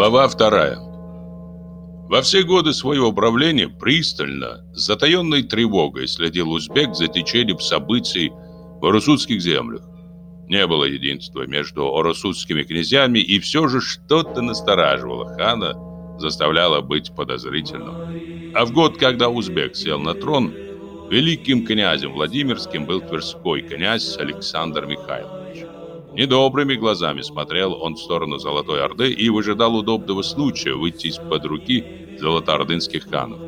Глава вторая. Во все годы своего правления пристально, с затаенной тревогой следил узбек за течением событий в Орусутских землях. Не было единства между орусутскими князьями, и все же что-то настораживало хана, заставляло быть подозрительным. А в год, когда узбек сел на трон, великим князем Владимирским был тверской князь Александр Михайлович. Недобрыми глазами смотрел он в сторону Золотой Орды и выжидал удобного случая выйти из-под руки золотоордынских ханов.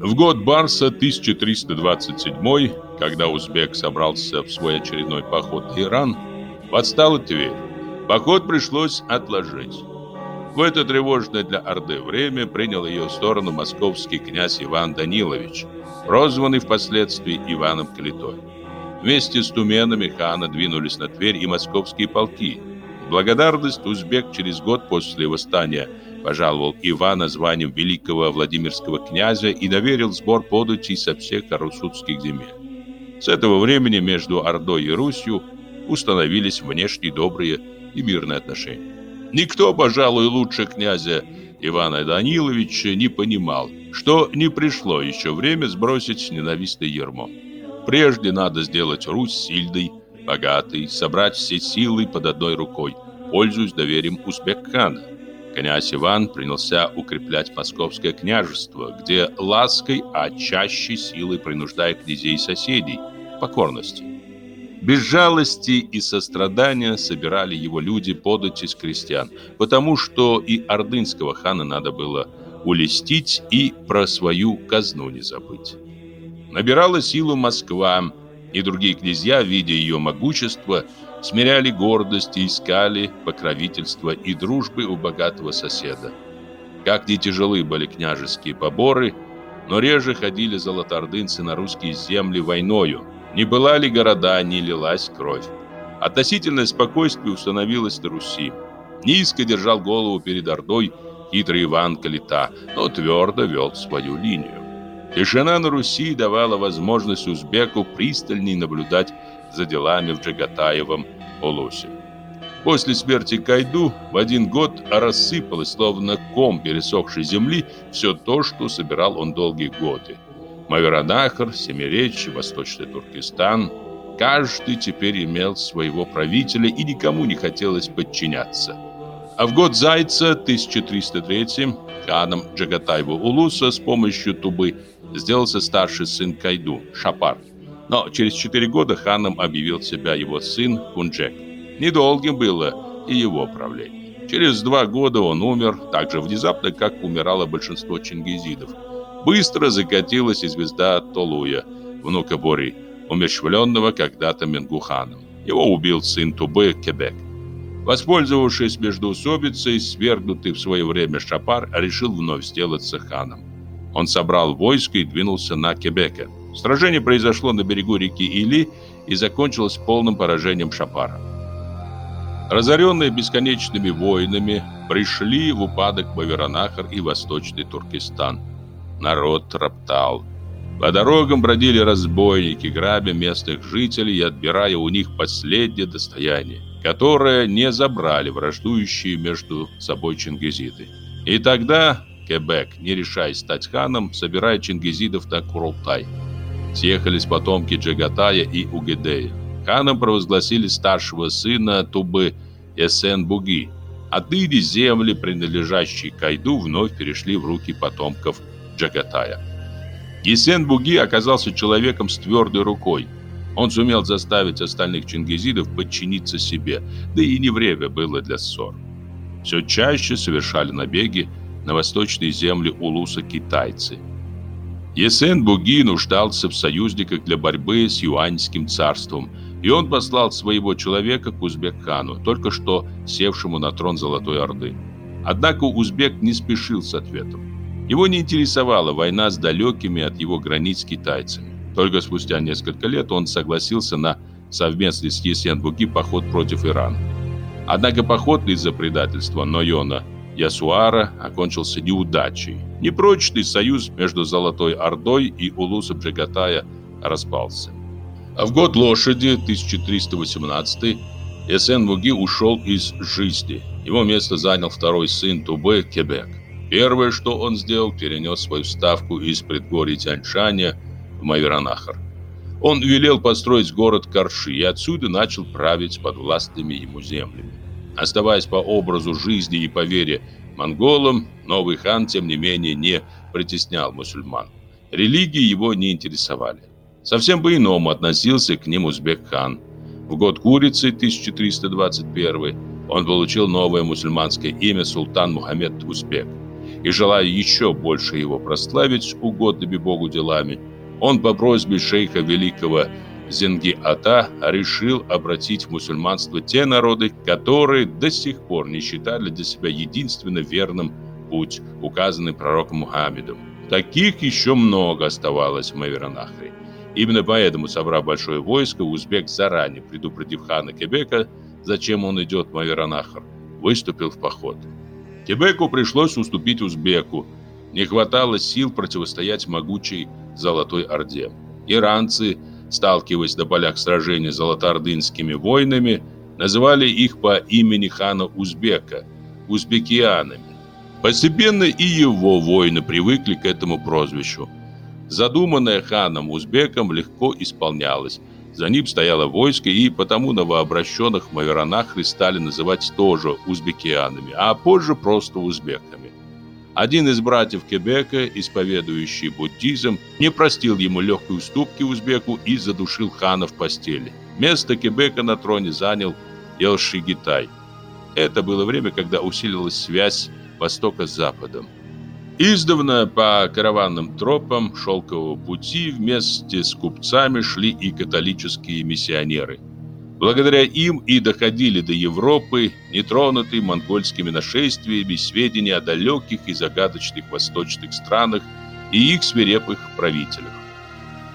В год Барса 1327, когда узбек собрался в свой очередной поход в Иран, подстала Тверь. Поход пришлось отложить. В это тревожное для Орды время принял ее сторону московский князь Иван Данилович, прозванный впоследствии Иваном Калитой. Вместе с туменами хана двинулись на Тверь и московские полки. Благодарность узбек через год после восстания пожаловал Ивана званием великого Владимирского князя и доверил сбор податей со всех арусутских земель. С этого времени между Ордой и Русью установились внешне добрые и мирные отношения. Никто, пожалуй, лучше князя Ивана Даниловича не понимал, что не пришло еще время сбросить ненавистное ермо. Прежде надо сделать Русь сильной, богатой, собрать все силы под одной рукой, пользуясь доверием узбек-хана. Князь Иван принялся укреплять московское княжество, где лаской, а чаще силой принуждая князей соседей покорности. Без жалости и сострадания собирали его люди подать из крестьян, потому что и ордынского хана надо было улестить и про свою казну не забыть. Набирала силу Москва, и другие князья, видя ее могущество, смиряли гордость и искали покровительства и дружбы у богатого соседа. Как не тяжелы были княжеские поборы, но реже ходили золотоордынцы на русские земли войною, не была ли города, не лилась кровь. Относительное спокойствие установилось на Руси. Низко держал голову перед Ордой хитрый Иван Калита, но твердо вел свою линию. Тишина на Руси давала возможность узбеку пристальней наблюдать за делами в Джагатаевом Улусе. После смерти Кайду в один год рассыпалось, словно ком пересохшей земли, все то, что собирал он долгие годы. Маверанахар, Семиречь, Восточный Туркестан. Каждый теперь имел своего правителя и никому не хотелось подчиняться. А в год Зайца 1303 ханом Джагатаева Улуса с помощью Тубы сделался старший сын Кайду, Шапар. Но через четыре года ханом объявил себя его сын Кунджек. Недолгим было и его правление. Через два года он умер так же внезапно, как умирало большинство чингизидов – быстро закатилась и звезда Толуя, внука Бори, умерщвленного когда-то Менгуханом. Его убил сын Тубы Кебек. Воспользовавшись междоусобицей, свергнутый в свое время Шапар решил вновь сделаться ханом. Он собрал войско и двинулся на Кебека. Сражение произошло на берегу реки Или и закончилось полным поражением Шапара. Разоренные бесконечными войнами, пришли в упадок Баверанахар и Восточный Туркестан – народ роптал. По дорогам бродили разбойники, грабя местных жителей и отбирая у них последнее достояние, которое не забрали враждующие между собой чингизиды. И тогда Кебек, не решаясь стать ханом, собирает чингизидов на Курултай. Съехались потомки Джагатая и Угедея. Ханом провозгласили старшего сына Тубы Эсен-Буги. Отныне земли, принадлежащие Кайду, вновь перешли в руки потомков Джагатая. Гесен-Буги оказался человеком с твердой рукой. Он сумел заставить остальных чингизидов подчиниться себе, да и не время было для ссор. Все чаще совершали набеги на восточные земли Улуса китайцы. Есен-Буги нуждался в союзниках для борьбы с Юаньским царством, и он послал своего человека к Узбек-хану, только что севшему на трон Золотой Орды. Однако Узбек не спешил с ответом. Его не интересовала война с далекими от его границ китайцами. Только спустя несколько лет он согласился на совместный с Есен-Буги поход против Ирана. Однако поход из-за предательства Нойона Ясуара окончился неудачей. Непрочный союз между Золотой Ордой и Улусом Джагатая распался. А в год лошади 1318 Эсен Буги ушел из жизни, Его место занял второй сын Тубе Кебек. Первое, что он сделал, перенес свою ставку из предгорий Тяньшаня в Майверанахар. Он велел построить город Карши и отсюда начал править под властными ему землями. Оставаясь по образу жизни и по вере монголам, новый хан, тем не менее, не притеснял мусульман. Религии его не интересовали. Совсем по-иному относился к ним узбек-хан. В год курицы 1321 он получил новое мусульманское имя султан Мухаммед Узбек. И желая еще больше его прославить угодными Богу делами, он по просьбе шейха великого Зенги-Ата решил обратить в мусульманство те народы, которые до сих пор не считали для себя единственно верным путь, указанный пророком Мухаммедом. Таких еще много оставалось в Маверанахре. Именно поэтому, собрав большое войско, узбек заранее предупредив хана Кебека, зачем он идет в Маверанахр, выступил в поход. Кебеку пришлось уступить узбеку. Не хватало сил противостоять могучей Золотой Орде. Иранцы, сталкиваясь на полях сражений с золотоордынскими воинами, называли их по имени хана Узбека – узбекианами. Постепенно и его воины привыкли к этому прозвищу. Задуманное ханом Узбеком легко исполнялось. За ним стояло войско, и потому новообращенных Маверанахры стали называть тоже узбекианами, а позже просто узбеками. Один из братьев Кебека, исповедующий буддизм, не простил ему легкой уступки узбеку и задушил хана в постели. Место Кебека на троне занял Елшигитай. Это было время, когда усилилась связь востока с западом. Издавна по караванным тропам шелкового пути вместе с купцами шли и католические миссионеры. Благодаря им и доходили до Европы, нетронутые монгольскими нашествиями, сведения о далеких и загадочных восточных странах и их свирепых правителях.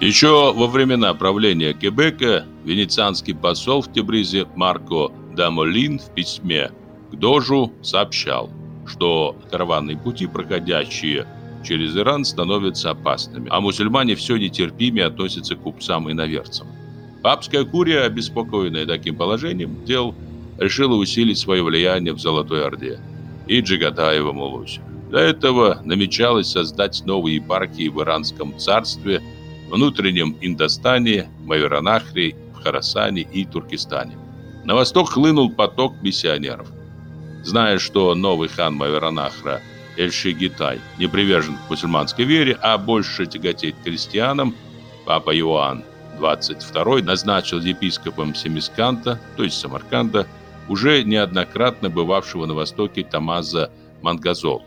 Еще во времена правления Кебека венецианский посол в Тебризе Марко Дамолин в письме к Дожу сообщал – что караванные пути, проходящие через Иран, становятся опасными, а мусульмане все нетерпимее относятся к купцам и наверцам. Папская курия, обеспокоенная таким положением дел, решила усилить свое влияние в Золотой Орде и Джигатаевом Улусе. Для этого намечалось создать новые епархии в Иранском царстве, внутреннем Индостане, Майоранахре, в Харасане и Туркестане. На восток хлынул поток миссионеров. Зная, что новый хан Маверанахра Эль-Шигитай не привержен к мусульманской вере, а больше тяготеет к крестьянам, папа Иоанн 22 назначил епископом Семисканта, то есть Самарканда, уже неоднократно бывавшего на востоке Тамаза Мангазол.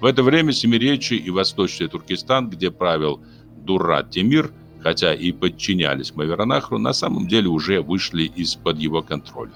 В это время Семиречи и Восточный Туркестан, где правил Дуррат Темир, хотя и подчинялись Маверанахру, на самом деле уже вышли из-под его контроля.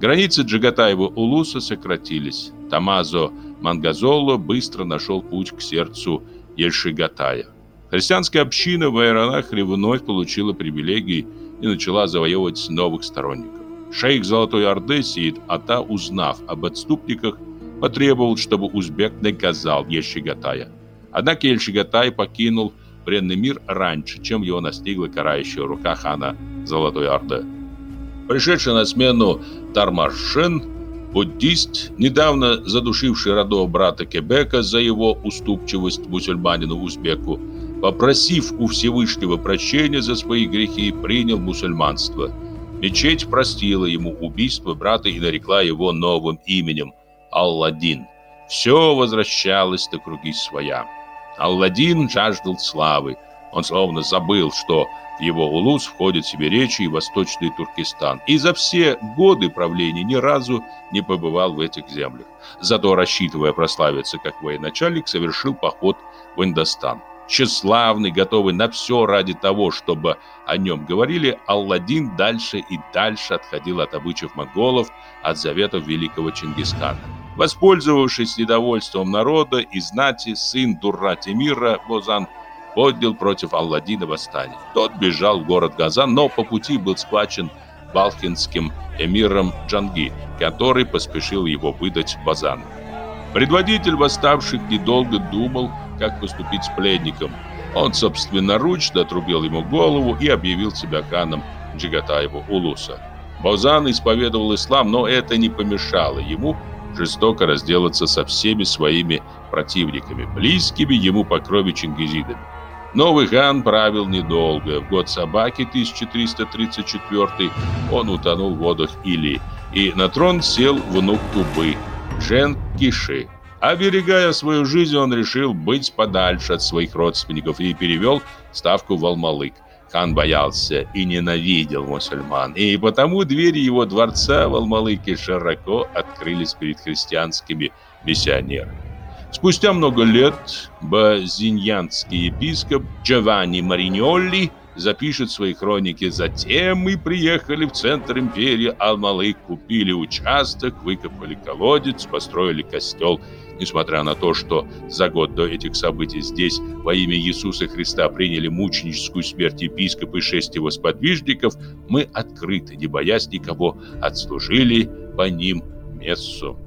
Границы Джигатаева-Улуса сократились. Тамазо Мангазоло быстро нашел путь к сердцу Ельшигатая. Христианская община в Айронахре вновь получила привилегии и начала завоевывать новых сторонников. Шейх Золотой Орды Сиид Ата, узнав об отступниках, потребовал, чтобы узбек наказал Ельшигатая. Однако Ельшигатай покинул бренный мир раньше, чем его настигла карающая рука хана Золотой Орды. Пришедший на смену Тармашен, буддист, недавно задушивший родного брата Кебека за его уступчивость мусульманину-узбеку, попросив у Всевышнего прощения за свои грехи, принял мусульманство. Мечеть простила ему убийство брата и нарекла его новым именем – Алладин. Все возвращалось на круги своя. Алладин жаждал славы. Он словно забыл, что в его улус входят Сибиречи и Восточный Туркестан. И за все годы правления ни разу не побывал в этих землях. Зато, рассчитывая прославиться как военачальник, совершил поход в Индостан. Тщеславный, готовый на все ради того, чтобы о нем говорили, Алладин дальше и дальше отходил от обычаев монголов, от заветов великого Чингисхана. Воспользовавшись недовольством народа и знати, сын Дурра Тимира Бозан – поднял против Алладина восстание. Тот бежал в город Газан, но по пути был схвачен балхинским эмиром Джанги, который поспешил его выдать Базану. Предводитель восставших недолго думал, как поступить с пленником. Он собственноручно отрубил ему голову и объявил себя ханом Джигатаева Улуса. Базан исповедовал ислам, но это не помешало ему жестоко разделаться со всеми своими противниками, близкими ему по крови чингизидами. Новый хан правил недолго. В год собаки 1334 он утонул в водах Или, и на трон сел внук Тубы, Джен Киши. Оберегая свою жизнь, он решил быть подальше от своих родственников и перевел ставку в Алмалык. Хан боялся и ненавидел мусульман, и потому двери его дворца в Алмалыке широко открылись перед христианскими миссионерами. Спустя много лет базиньянский епископ Джованни Мариньолли запишет в своей хронике «Затем мы приехали в центр империи Алмалык, купили участок, выкопали колодец, построили костел Несмотря на то, что за год до этих событий здесь во имя Иисуса Христа приняли мученическую смерть епископа и шесть его сподвижников, мы открыто, не боясь никого, отслужили по ним мессу.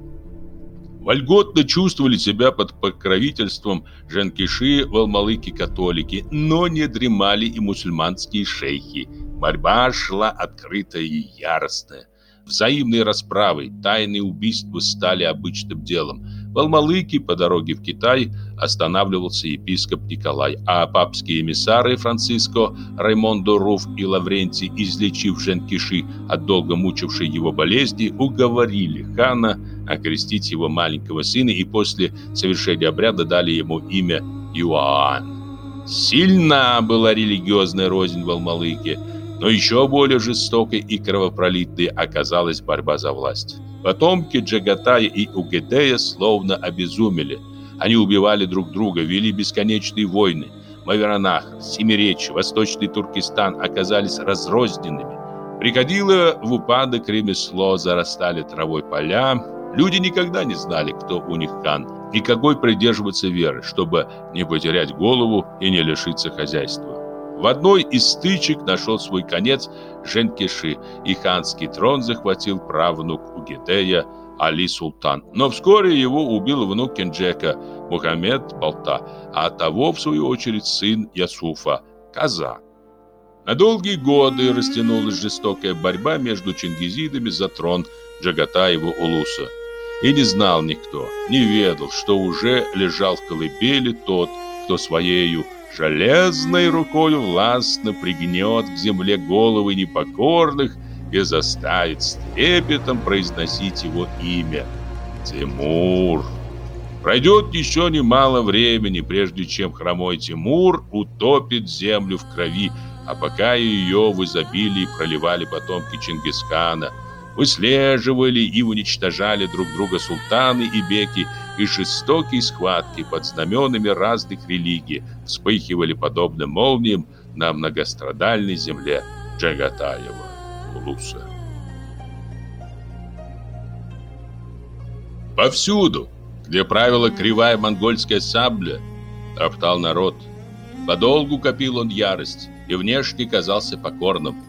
Вольготно чувствовали себя под покровительством Жанкиши в Алмалыке католики, но не дремали и мусульманские шейхи. Борьба шла открытая и яростная. Взаимные расправы, тайные убийства стали обычным делом. В Алмалыке по дороге в Китай останавливался епископ Николай, а папские эмиссары Франциско, Раймондо Руф и Лаврентий, излечив Женкиши от долго мучившей его болезни, уговорили хана окрестить его маленького сына и после совершения обряда дали ему имя Иоанн. Сильна была религиозная рознь в Алмалыке – но еще более жестокой и кровопролитной оказалась борьба за власть. Потомки Джагатая и Угедея словно обезумели. Они убивали друг друга, вели бесконечные войны. Маверанах, Семиречь, Восточный Туркестан оказались разрозненными. Приходило в упадок ремесло, зарастали травой поля. Люди никогда не знали, кто у них хан и какой придерживаться веры, чтобы не потерять голову и не лишиться хозяйства. В одной из стычек нашел свой конец Женкиши, и ханский трон захватил правнук Угидея Али Султан. Но вскоре его убил внук Кенджека Мухаммед Балта, а того, в свою очередь, сын Ясуфа Каза. На долгие годы растянулась жестокая борьба между чингизидами за трон Джагатаева Улуса. И не знал никто, не ведал, что уже лежал в колыбели тот, кто своею железной рукой властно пригнет к земле головы непокорных и заставит с трепетом произносить его имя. Тимур. Пройдет еще немало времени, прежде чем хромой Тимур утопит землю в крови, а пока ее в изобилии проливали потомки Чингисхана – выслеживали и уничтожали друг друга султаны и беки, и жестокие схватки под знаменами разных религий вспыхивали подобно молниям на многострадальной земле Джагатаева, Улуса. Повсюду, где правила кривая монгольская сабля, топтал народ. Подолгу копил он ярость и внешне казался покорным.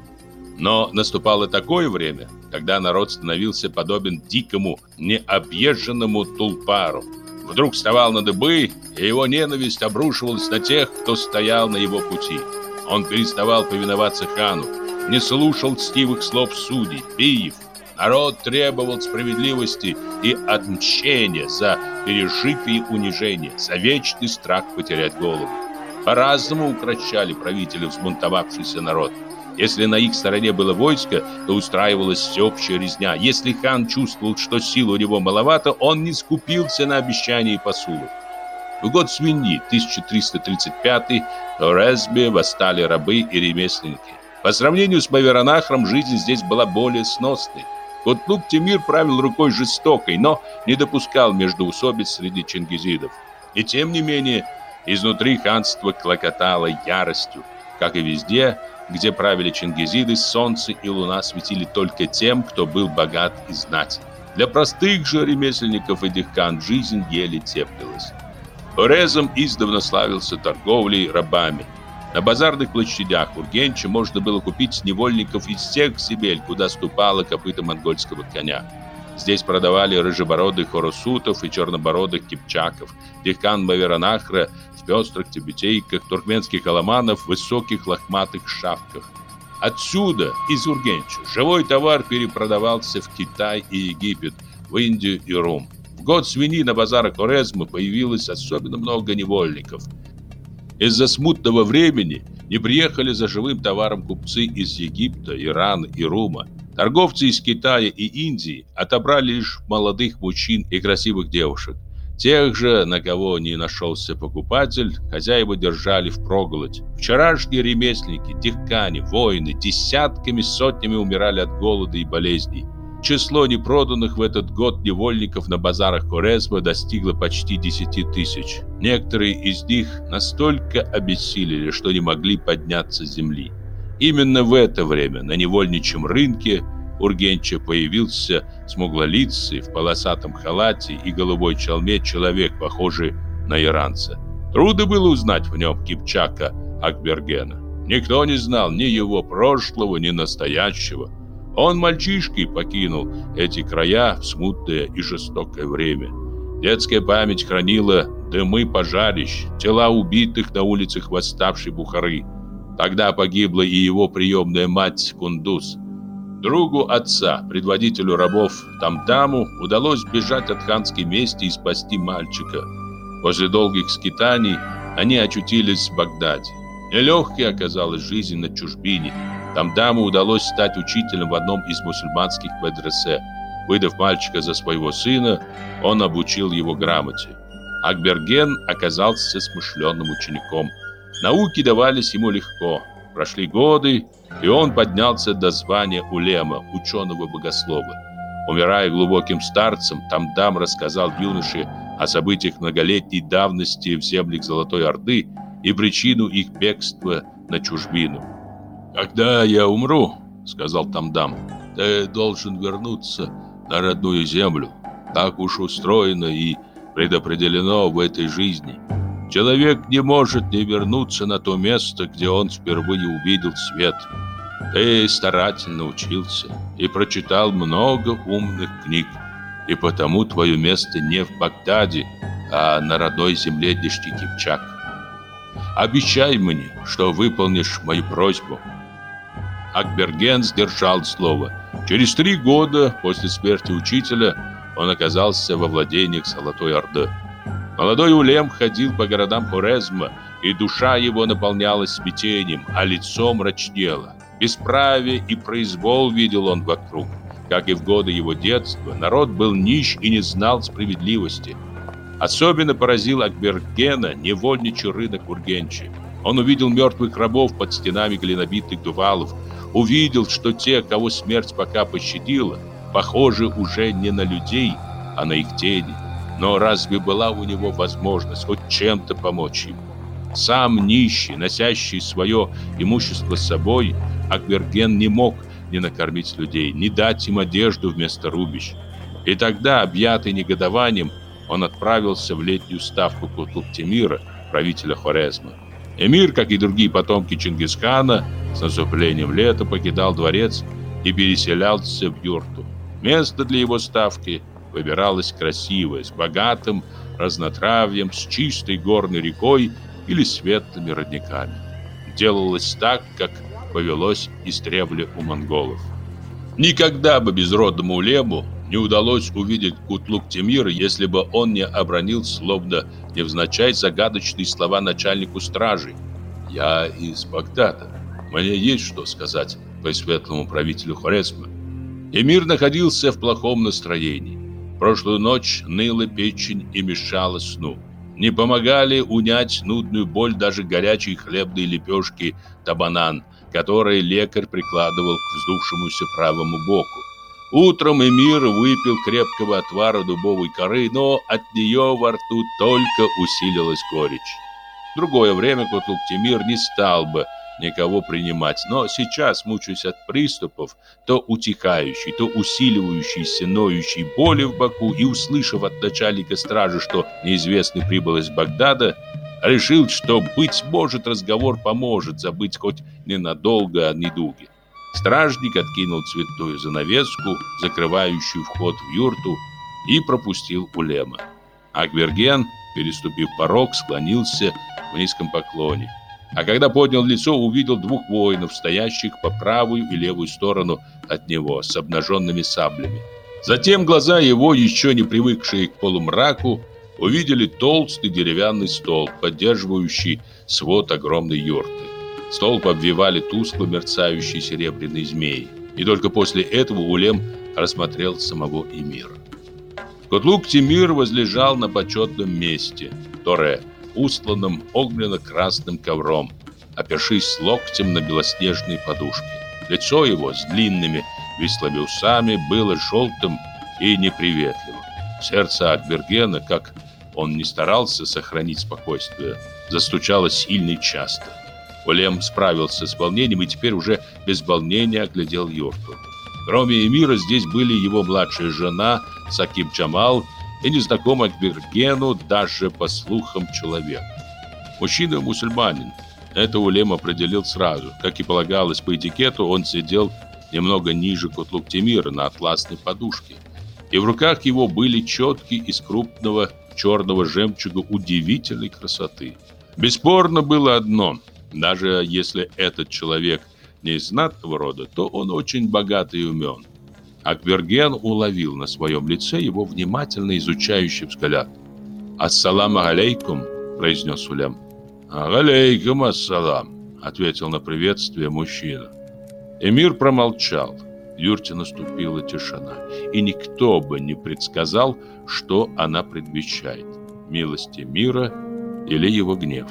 Но наступало такое время, когда народ становился подобен дикому, необъезженному тулпару. Вдруг вставал на дыбы, и его ненависть обрушивалась на тех, кто стоял на его пути. Он переставал повиноваться хану, не слушал стивых слов судей, биев. Народ требовал справедливости и отмщения за пережитые унижения, за вечный страх потерять голову. По-разному укращали правителя взбунтовавшийся народ – если на их стороне было войско, то устраивалась всеобщая резня. Если хан чувствовал, что сил у него маловато, он не скупился на обещания и посулы. В год свиньи, 1335 в Резбе восстали рабы и ремесленники. По сравнению с Маверанахром жизнь здесь была более сносной. Котлук Тимир правил рукой жестокой, но не допускал междоусобиц среди чингизидов. И тем не менее, изнутри ханство клокотало яростью. Как и везде, где правили чингизиды, солнце и луна светили только тем, кто был богат и знатен. Для простых же ремесленников и дихкан жизнь еле теплилась. Хорезом издавна славился торговлей рабами. На базарных площадях Ургенча можно было купить невольников из всех земель, куда ступала копыта монгольского коня. Здесь продавали рыжебородых хоросутов и чернобородых кипчаков, дихкан Маверанахра в пестрых тибетейках, туркменских аламанов высоких лохматых шапках. Отсюда, из Ургенча, живой товар перепродавался в Китай и Египет, в Индию и Рум. В год свиньи на базарах Орезмы появилось особенно много невольников. Из-за смутного времени не приехали за живым товаром купцы из Египта, Ирана и Рума. Торговцы из Китая и Индии отобрали лишь молодых мужчин и красивых девушек. Тех же, на кого не нашелся покупатель, хозяева держали в проголодь. Вчерашние ремесленники, техкани, воины десятками, сотнями умирали от голода и болезней. Число непроданных в этот год невольников на базарах Корезма достигло почти 10 тысяч. Некоторые из них настолько обессилели, что не могли подняться с земли. Именно в это время на невольничьем рынке Ургенча появился смуглолицый в полосатом халате и голубой челме человек, похожий на иранца. Трудно было узнать в нем Кипчака Акбергена. Никто не знал ни его прошлого, ни настоящего. Он мальчишкой покинул эти края в смутное и жестокое время. Детская память хранила дымы пожарищ, тела убитых на улицах восставшей Бухары. Тогда погибла и его приемная мать Кундуз. Другу отца, предводителю рабов Тамтаму, удалось бежать от ханской мести и спасти мальчика. После долгих скитаний они очутились в Багдаде. Нелегкой оказалась жизнь на чужбине. Тамдаму удалось стать учителем в одном из мусульманских медресе. Выдав мальчика за своего сына, он обучил его грамоте. Акберген оказался смышленным учеником. Науки давались ему легко. Прошли годы, и он поднялся до звания улема, ученого-богослова. Умирая глубоким старцем, Тамдам рассказал юноше о событиях многолетней давности в землях Золотой Орды и причину их бегства на чужбину. «Когда я умру, — сказал Тамдам, — ты должен вернуться на родную землю. Так уж устроено и предопределено в этой жизни. Человек не может не вернуться на то место, где он впервые увидел свет. Ты старательно учился и прочитал много умных книг, и потому твое место не в Багдаде, а на родной земле Дешти Кипчак. Обещай мне, что выполнишь мою просьбу. Акберген сдержал слово. Через три года после смерти учителя он оказался во владениях Золотой Орды. Молодой Улем ходил по городам Хорезма, и душа его наполнялась смятением, а лицо мрачнело. Бесправие и произвол видел он вокруг. Как и в годы его детства, народ был нищ и не знал справедливости. Особенно поразил Акбергена невольничий рынок Ургенчи. Он увидел мертвых рабов под стенами глинобитных дувалов, увидел, что те, кого смерть пока пощадила, похожи уже не на людей, а на их тени. Но разве была у него возможность хоть чем-то помочь им? Сам нищий, носящий свое имущество с собой, Акберген не мог ни накормить людей, ни дать им одежду вместо рубищ. И тогда, объятый негодованием, он отправился в летнюю ставку Кутлук-Темира, правителя Хорезма. Эмир, как и другие потомки Чингисхана, с наступлением лета покидал дворец и переселялся в юрту. Место для его ставки выбиралось красивое, с богатым разнотравьем, с чистой горной рекой или светлыми родниками. Делалось так, как повелось истребле у монголов. Никогда бы безродному улему не удалось увидеть Кутлук Темира, если бы он не обронил, словно невзначай, загадочные слова начальнику стражи. «Я из Багдада. Мне есть что сказать пресветлому правителю Хорезма». Эмир находился в плохом настроении. Прошлую ночь ныла печень и мешала сну. Не помогали унять нудную боль даже горячие хлебные лепешки табанан, которые лекарь прикладывал к вздувшемуся правому боку. Утром Эмир выпил крепкого отвара дубовой коры, но от нее во рту только усилилась горечь. В другое время Кутлук-Темир не стал бы никого принимать, но сейчас, мучаясь от приступов, то утихающей, то усиливающейся ноющей боли в боку и услышав от начальника стражи, что неизвестный прибыл из Багдада, решил, что, быть может, разговор поможет забыть хоть ненадолго о недуге. Стражник откинул цветную занавеску, закрывающую вход в юрту, и пропустил Улема. Акберген, переступив порог, склонился в низком поклоне. А когда поднял лицо, увидел двух воинов, стоящих по правую и левую сторону от него с обнаженными саблями. Затем глаза его, еще не привыкшие к полумраку, увидели толстый деревянный стол, поддерживающий свод огромной юрты. Столб обвивали тускло мерцающие серебряные змеи. И только после этого Улем рассмотрел самого Эмира. Котлук Тимир возлежал на почетном месте, Торе, устланном огненно-красным ковром, опершись локтем на белоснежные подушки. Лицо его с длинными вислыми усами было желтым и неприветливым. Сердце Акбергена, как он не старался сохранить спокойствие, застучало сильно и часто. Улем справился с волнением и теперь уже без волнения оглядел юрту. Кроме Эмира здесь были его младшая жена Сакиб Джамал и незнакомый Акбергену даже по слухам человек. Мужчина-мусульманин. Это Улем определил сразу. Как и полагалось по этикету, он сидел немного ниже Кутлук Тимира на атласной подушке. И в руках его были четки из крупного черного жемчуга удивительной красоты. Бесспорно было одно. Даже если этот человек не из знатного рода, то он очень богатый и умен. Акберген уловил на своем лице его внимательно изучающий взгляд. «Ассаламу алейкум», — произнес Улем. «Алейкум ассалам», — ответил на приветствие мужчина. Эмир промолчал. В юрте наступила тишина, и никто бы не предсказал, что она предвещает – милости мира или его гнев.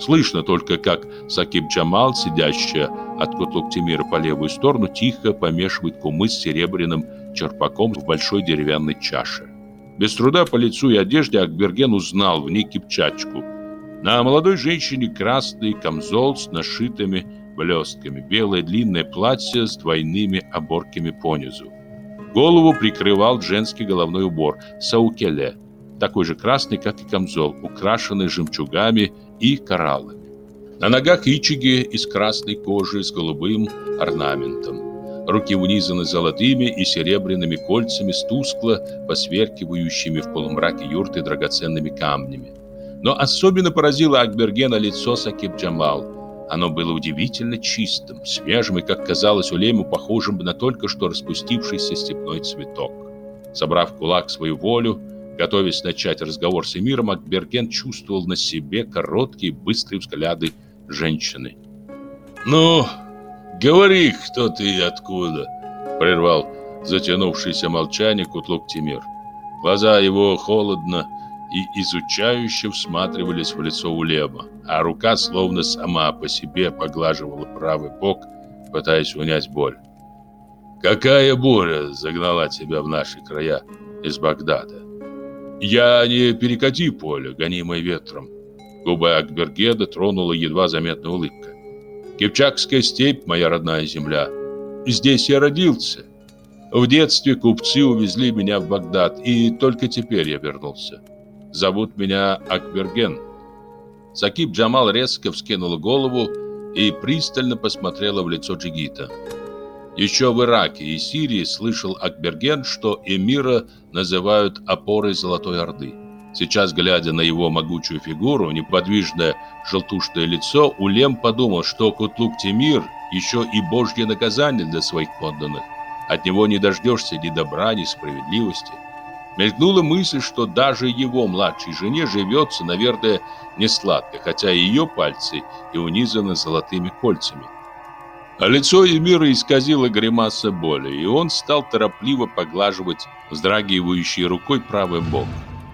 Слышно только, как Сакиб Джамал, сидящая от Котлук-Тимира по левую сторону, тихо помешивает кумыс серебряным черпаком в большой деревянной чаше. Без труда по лицу и одежде Акберген узнал в ней кипчачку. На молодой женщине красный камзол с нашитыми блестками, белое длинное платье с двойными оборками понизу. Голову прикрывал женский головной убор саукеле, такой же красный, как и камзол, украшенный жемчугами и кораллами. На ногах ичиги из красной кожи с голубым орнаментом. Руки унизаны золотыми и серебряными кольцами с тускло посверкивающими в полумраке юрты драгоценными камнями. Но особенно поразило Акбергена лицо Сакиб Джамал – оно было удивительно чистым, свежим и, как казалось Улему, похожим на только что распустившийся степной цветок. Собрав кулак свою волю, готовясь начать разговор с Эмиром, Акберген чувствовал на себе короткие, быстрые взгляды женщины. «Ну, говори, кто ты и откуда?» — прервал затянувшееся молчание Кутлук Тимир. Глаза его холодно и изучающе всматривались в лицо Улема, а рука словно сама по себе поглаживала правый бок, пытаясь унять боль. «Какая буря загнала тебя в наши края из Багдада?» «Я не перекати поле, гонимое ветром». Губы Акбергеда тронула едва заметная улыбка. «Кипчакская степь, моя родная земля. Здесь я родился. В детстве купцы увезли меня в Багдад, и только теперь я вернулся. Зовут меня Акберген». Сакиб Джамал резко вскинула голову и пристально посмотрела в лицо Джигита. Еще в Ираке и Сирии слышал Акберген, что эмира называют опорой Золотой Орды. Сейчас, глядя на его могучую фигуру, неподвижное желтушное лицо, Улем подумал, что Кутлук Тимир еще и божье наказание для своих подданных. От него не дождешься ни добра, ни справедливости. Мелькнула мысль, что даже его младшей жене живется, наверное, не сладко, хотя ее пальцы и унизаны золотыми кольцами. А лицо Эмира исказило гримаса боли, и он стал торопливо поглаживать вздрагивающей рукой правый бок.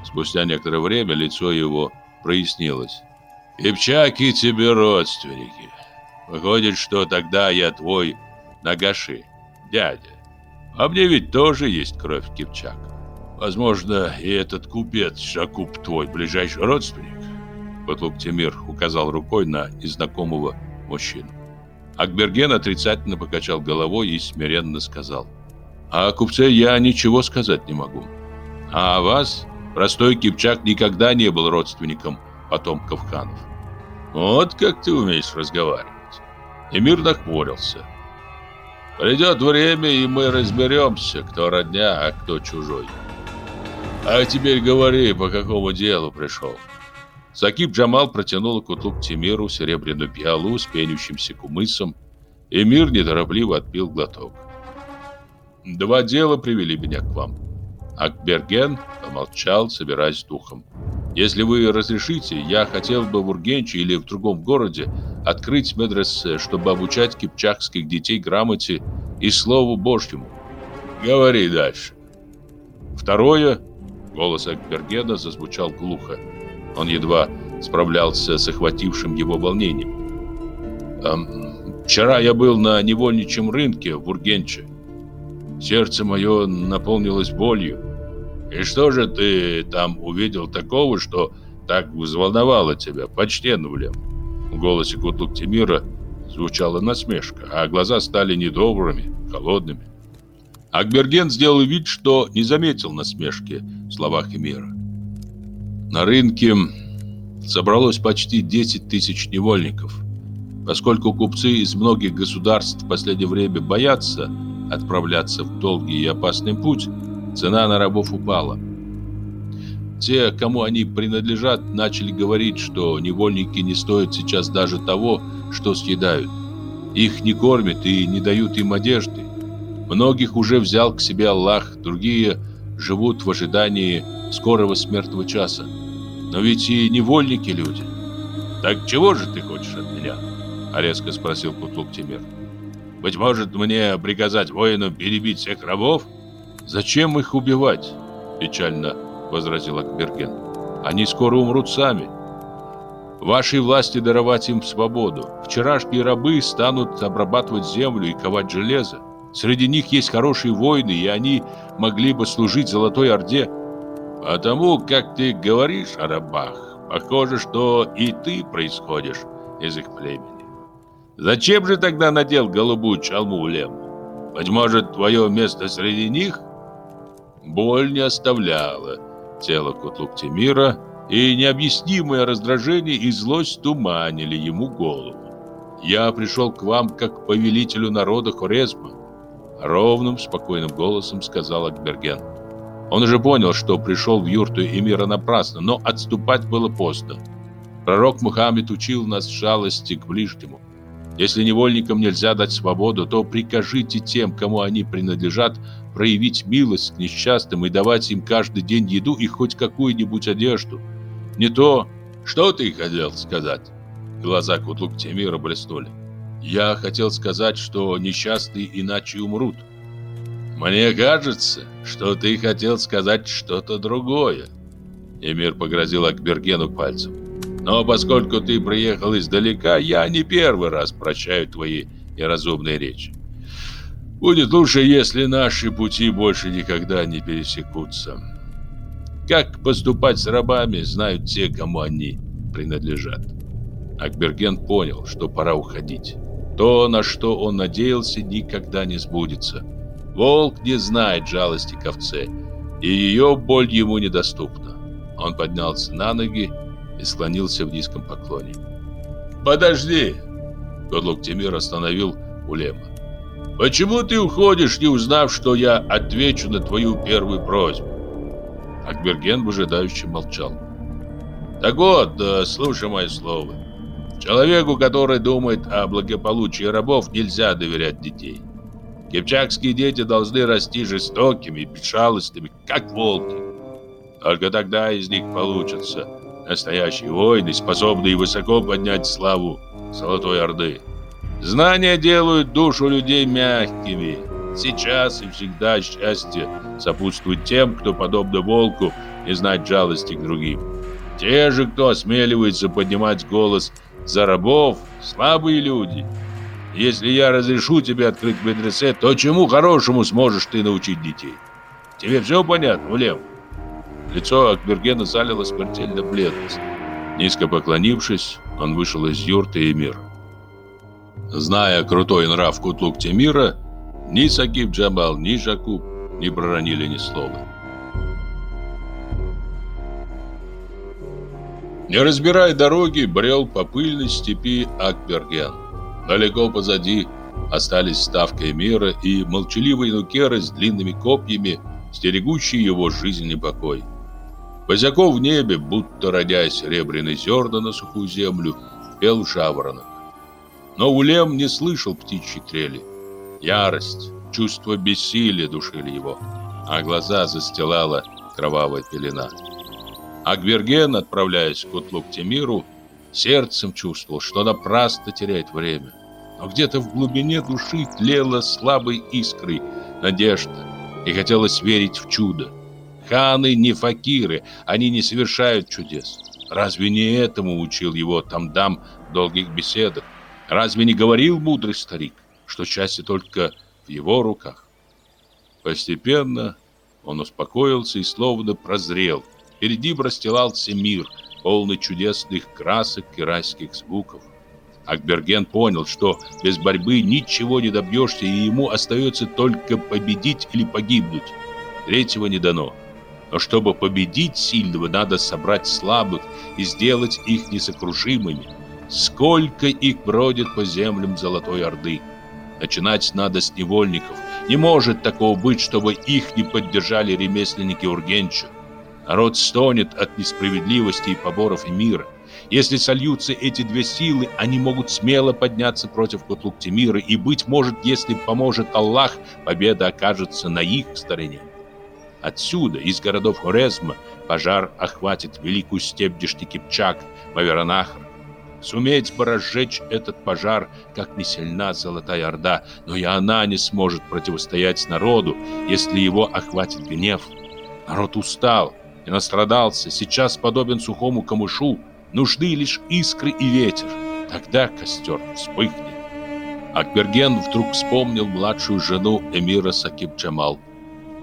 Спустя некоторое время лицо его прояснилось. «Кипчаки тебе родственники. Выходит, что тогда я твой Нагаши, дядя. А мне ведь тоже есть кровь Кипчак. Возможно, и этот купец Шакуб твой ближайший родственник. Котлук Тимир указал рукой на незнакомого мужчину. Акберген отрицательно покачал головой и смиренно сказал. «А о купце я ничего сказать не могу. А о вас, простой кипчак, никогда не был родственником потомков ханов. Вот как ты умеешь разговаривать». Эмир нахмурился. «Придет время, и мы разберемся, кто родня, а кто чужой». А теперь говори, по какому делу пришел. Сакиб Джамал протянул Кутлук Тимиру серебряную пиалу с пенящимся кумысом. Эмир неторопливо отпил глоток. Два дела привели меня к вам. Акберген помолчал, собираясь духом. Если вы разрешите, я хотел бы в Ургенче или в другом городе открыть медресе, чтобы обучать кипчакских детей грамоте и слову Божьему. Говори дальше. Второе, голос Акбергена зазвучал глухо. Он едва справлялся с охватившим его волнением. Эм, вчера я был на невольничьем рынке в Ургенче. Сердце мое наполнилось болью. И что же ты там увидел такого, что так взволновало тебя, почтенный Влем? В голосе Кутлук Тимира звучала насмешка, а глаза стали недобрыми, холодными. Акберген сделал вид, что не заметил насмешки в словах Эмира. На рынке собралось почти 10 тысяч невольников. Поскольку купцы из многих государств в последнее время боятся отправляться в долгий и опасный путь, цена на рабов упала. Те, кому они принадлежат, начали говорить, что невольники не стоят сейчас даже того, что съедают. Их не кормят и не дают им одежды. Многих уже взял к себе Аллах, другие живут в ожидании скорого смертного часа. Но ведь и невольники люди. Так чего же ты хочешь от меня? резко спросил Кутлук Тимир. Быть может, мне приказать воинам перебить всех рабов? Зачем их убивать? Печально возразил Акберген. Они скоро умрут сами. Вашей власти даровать им свободу. Вчерашние рабы станут обрабатывать землю и ковать железо. Среди них есть хорошие воины, и они могли бы служить Золотой Орде. Потому, как ты говоришь о рабах, похоже, что и ты происходишь из их племени. Зачем же тогда надел голубую чалму Лем? Быть может, твое место среди них? Боль не оставляла тело Кутлук-Темира, и необъяснимое раздражение и злость туманили ему голову. «Я пришел к вам как повелителю народа Хорезма», — ровным, спокойным голосом сказал Акберген. Он уже понял, что пришел в юрту эмира напрасно, но отступать было поздно. Пророк Мухаммед учил нас жалости к ближнему. Если невольникам нельзя дать свободу, то прикажите тем, кому они принадлежат, проявить милость к несчастным и давать им каждый день еду и хоть какую-нибудь одежду. Не то, что ты хотел сказать? Глаза Кутлук Темира блеснули. Я хотел сказать, что несчастные иначе умрут. Мне кажется, что ты хотел сказать что-то другое. Эмир погрозил Акбергену пальцем. Но поскольку ты приехал издалека, я не первый раз прощаю твои неразумные речи. Будет лучше, если наши пути больше никогда не пересекутся. Как поступать с рабами, знают те, кому они принадлежат. Акберген понял, что пора уходить. То, на что он надеялся, никогда не сбудется. Волк не знает жалости к овце, и ее боль ему недоступна. Он поднялся на ноги и склонился в низком поклоне. «Подожди!» Годлук Тимир остановил Улема. «Почему ты уходишь, не узнав, что я отвечу на твою первую просьбу?» Акберген выжидающе молчал. «Так вот, да, слушай мое слово. Человеку, который думает о благополучии рабов, нельзя доверять детей. Кипчакские дети должны расти жестокими и безжалостными, как волки. Только тогда из них получится Настоящие воины, способные высоко поднять славу Золотой Орды. Знания делают душу людей мягкими. Сейчас и всегда счастье сопутствует тем, кто, подобно волку, не знает жалости к другим. Те же, кто осмеливается поднимать голос за рабов, слабые люди. Если я разрешу тебе открыть медресе, то чему хорошему сможешь ты научить детей? Тебе все понятно, Улем? Лицо Акбергена залило смертельно бледность. Низко поклонившись, он вышел из юрты Эмира. Зная крутой нрав Кутлук Темира, ни Сагиб Джамал, ни Жакуб не проронили ни слова. Не разбирая дороги, брел по пыльной степи Акберген. Далеко позади остались ставка Эмира и молчаливые нукеры с длинными копьями, стерегущие его жизненный покой. Высоко в небе, будто родясь серебряные зерна на сухую землю, пел жаворонок. Но Улем не слышал птичьей трели. Ярость, чувство бессилия душили его, а глаза застилала кровавая пелена. Акберген, отправляясь к Утлук-Темиру, сердцем чувствовал, что напрасно теряет время. Но где-то в глубине души тлела слабой искрой надежда, и хотелось верить в чудо. Ханы не факиры, они не совершают чудес. Разве не этому учил его Тамдам в долгих беседах? Разве не говорил мудрый старик, что счастье только в его руках? Постепенно он успокоился и словно прозрел. Перед ним расстилался мир, полный чудесных красок и райских звуков. Акберген понял, что без борьбы ничего не добьешься, и ему остается только победить или погибнуть. Третьего не дано. Но чтобы победить сильного, надо собрать слабых и сделать их несокрушимыми. Сколько их бродит по землям Золотой Орды. Начинать надо с невольников. Не может такого быть, чтобы их не поддержали ремесленники Ургенча. Народ стонет от несправедливости и поборов и мира. Если сольются эти две силы, они могут смело подняться против Кутлуктимира, и, быть может, если поможет Аллах, победа окажется на их стороне. Отсюда, из городов Хорезма, пожар охватит великую степь Дештикипчак, Маверанахр. Суметь бы разжечь этот пожар, как не сильна Золотая Орда, но и она не сможет противостоять народу, если его охватит гнев. Народ устал и настрадался, сейчас подобен сухому камышу, нужны лишь искры и ветер. Тогда костер вспыхнет. Акберген вдруг вспомнил младшую жену эмира Сакиб Джамал.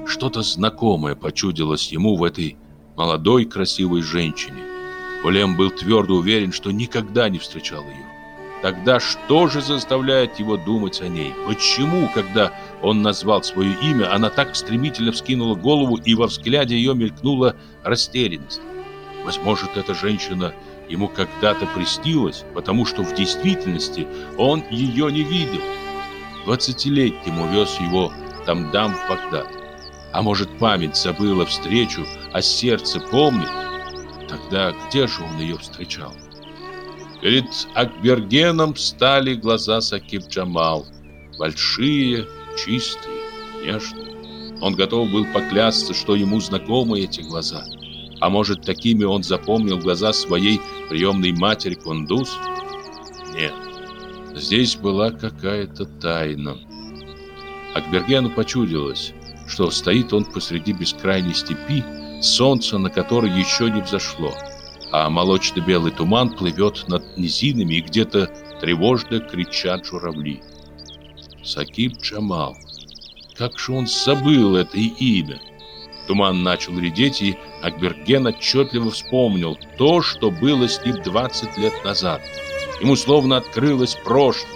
Что-то знакомое почудилось ему в этой молодой красивой женщине. Улем был твердо уверен, что никогда не встречал ее. Тогда что же заставляет его думать о ней? Почему, когда он назвал свое имя, она так стремительно вскинула голову и во взгляде ее мелькнула растерянность? Возможно, эта женщина ему когда-то престилась, потому что в действительности он ее не видел. Двадцатилетним увез его Тамдам в Багдад. А может, память забыла встречу, а сердце помнит? Тогда где же он ее встречал? Перед Акбергеном встали глаза Сакиб Джамал. Большие, чистые, нежные. Он готов был поклясться, что ему знакомы эти глаза. А может, такими он запомнил глаза своей приемной матери Кундуз? Нет, здесь была какая-то тайна. Акбергену почудилось, что стоит он посреди бескрайней степи, солнце на которой еще не взошло, а молочно-белый туман плывет над низинами и где-то тревожно кричат журавли. Сакиб Джамал. Как же он забыл это имя? Туман начал редеть, и Акберген отчетливо вспомнил то, что было с ним 20 лет назад. Ему словно открылось прошлое.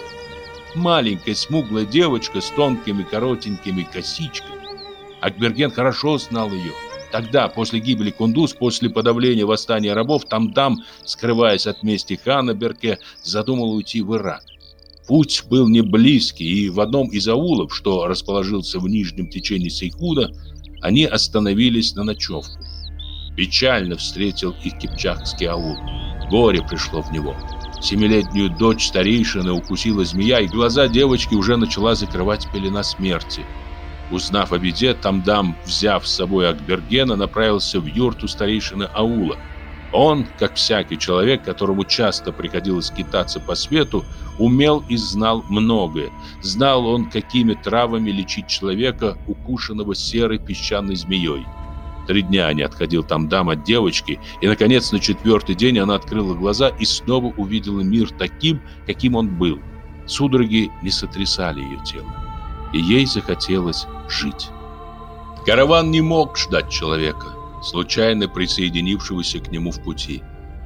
Маленькая смуглая девочка с тонкими коротенькими косичками. Акберген хорошо знал ее. Тогда, после гибели Кундуз, после подавления восстания рабов, Тамдам, скрываясь от мести хана Берке, задумал уйти в Ирак. Путь был не близкий, и в одном из аулов, что расположился в нижнем течении Сейхуда, они остановились на ночевку. Печально встретил их кипчакский аул. Горе пришло в него. Семилетнюю дочь старейшины укусила змея, и глаза девочки уже начала закрывать пелена смерти. Узнав о беде, Тамдам, взяв с собой Акбергена, направился в юрту старейшины аула. Он, как всякий человек, которому часто приходилось скитаться по свету, умел и знал многое. Знал он, какими травами лечить человека, укушенного серой песчаной змеей. Три дня не отходил там дам от девочки, и, наконец, на четвертый день она открыла глаза и снова увидела мир таким, каким он был. Судороги не сотрясали ее тело, и ей захотелось жить. Караван не мог ждать человека случайно присоединившегося к нему в пути.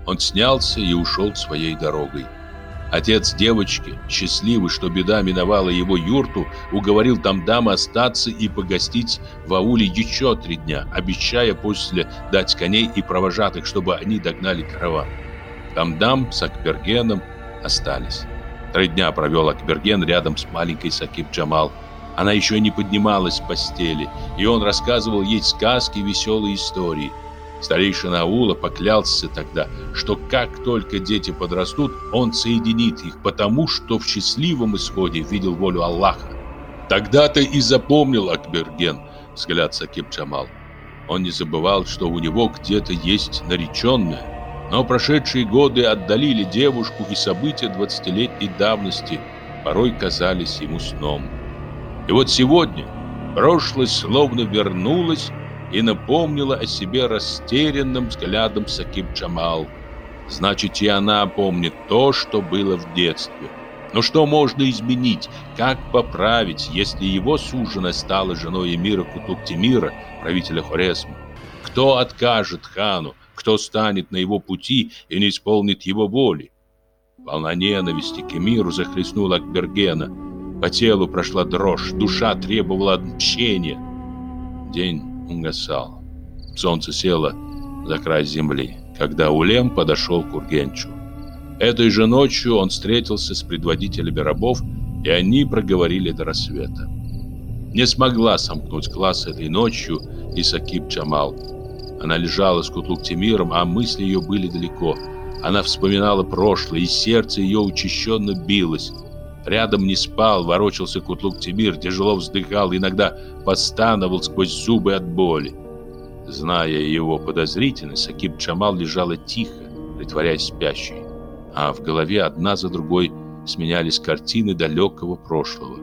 Он снялся и ушел своей дорогой. Отец девочки, счастливый, что беда миновала его юрту, уговорил Тамдама остаться и погостить в ауле еще три дня, обещая после дать коней и провожатых, чтобы они догнали караван. Тамдам с Акбергеном остались. Три дня провел Акберген рядом с маленькой Сакиб Джамал, она еще не поднималась с постели, и он рассказывал ей сказки и веселые истории. Старейшина аула поклялся тогда, что как только дети подрастут, он соединит их, потому что в счастливом исходе видел волю Аллаха. Тогда-то и запомнил Акберген взгляд Сакиб Джамал. Он не забывал, что у него где-то есть нареченная, но прошедшие годы отдалили девушку, и события двадцатилетней давности порой казались ему сном. И вот сегодня прошлое словно вернулось и напомнила о себе растерянным взглядом Сакиб Джамал. Значит, и она помнит то, что было в детстве. Но что можно изменить? Как поправить, если его суженая стала женой эмира Кутук-Тимира, правителя Хорезма? Кто откажет хану? Кто станет на его пути и не исполнит его воли? Волна ненависти к эмиру захлестнула Акбергена. По телу прошла дрожь, душа требовала отмщения. День угасал. Солнце село за край земли, когда Улем подошел к Ургенчу. Этой же ночью он встретился с предводителями рабов, и они проговорили до рассвета. Не смогла сомкнуть глаз этой ночью и Джамал. Она лежала с Кутлук-Тимиром, а мысли ее были далеко. Она вспоминала прошлое, и сердце ее учащенно билось. Рядом не спал, ворочался Кутлук-Тимир, тяжело вздыхал, иногда постановал сквозь зубы от боли. Зная его подозрительность, Сакиб Джамал лежала тихо, притворяясь спящей а в голове одна за другой сменялись картины далекого прошлого.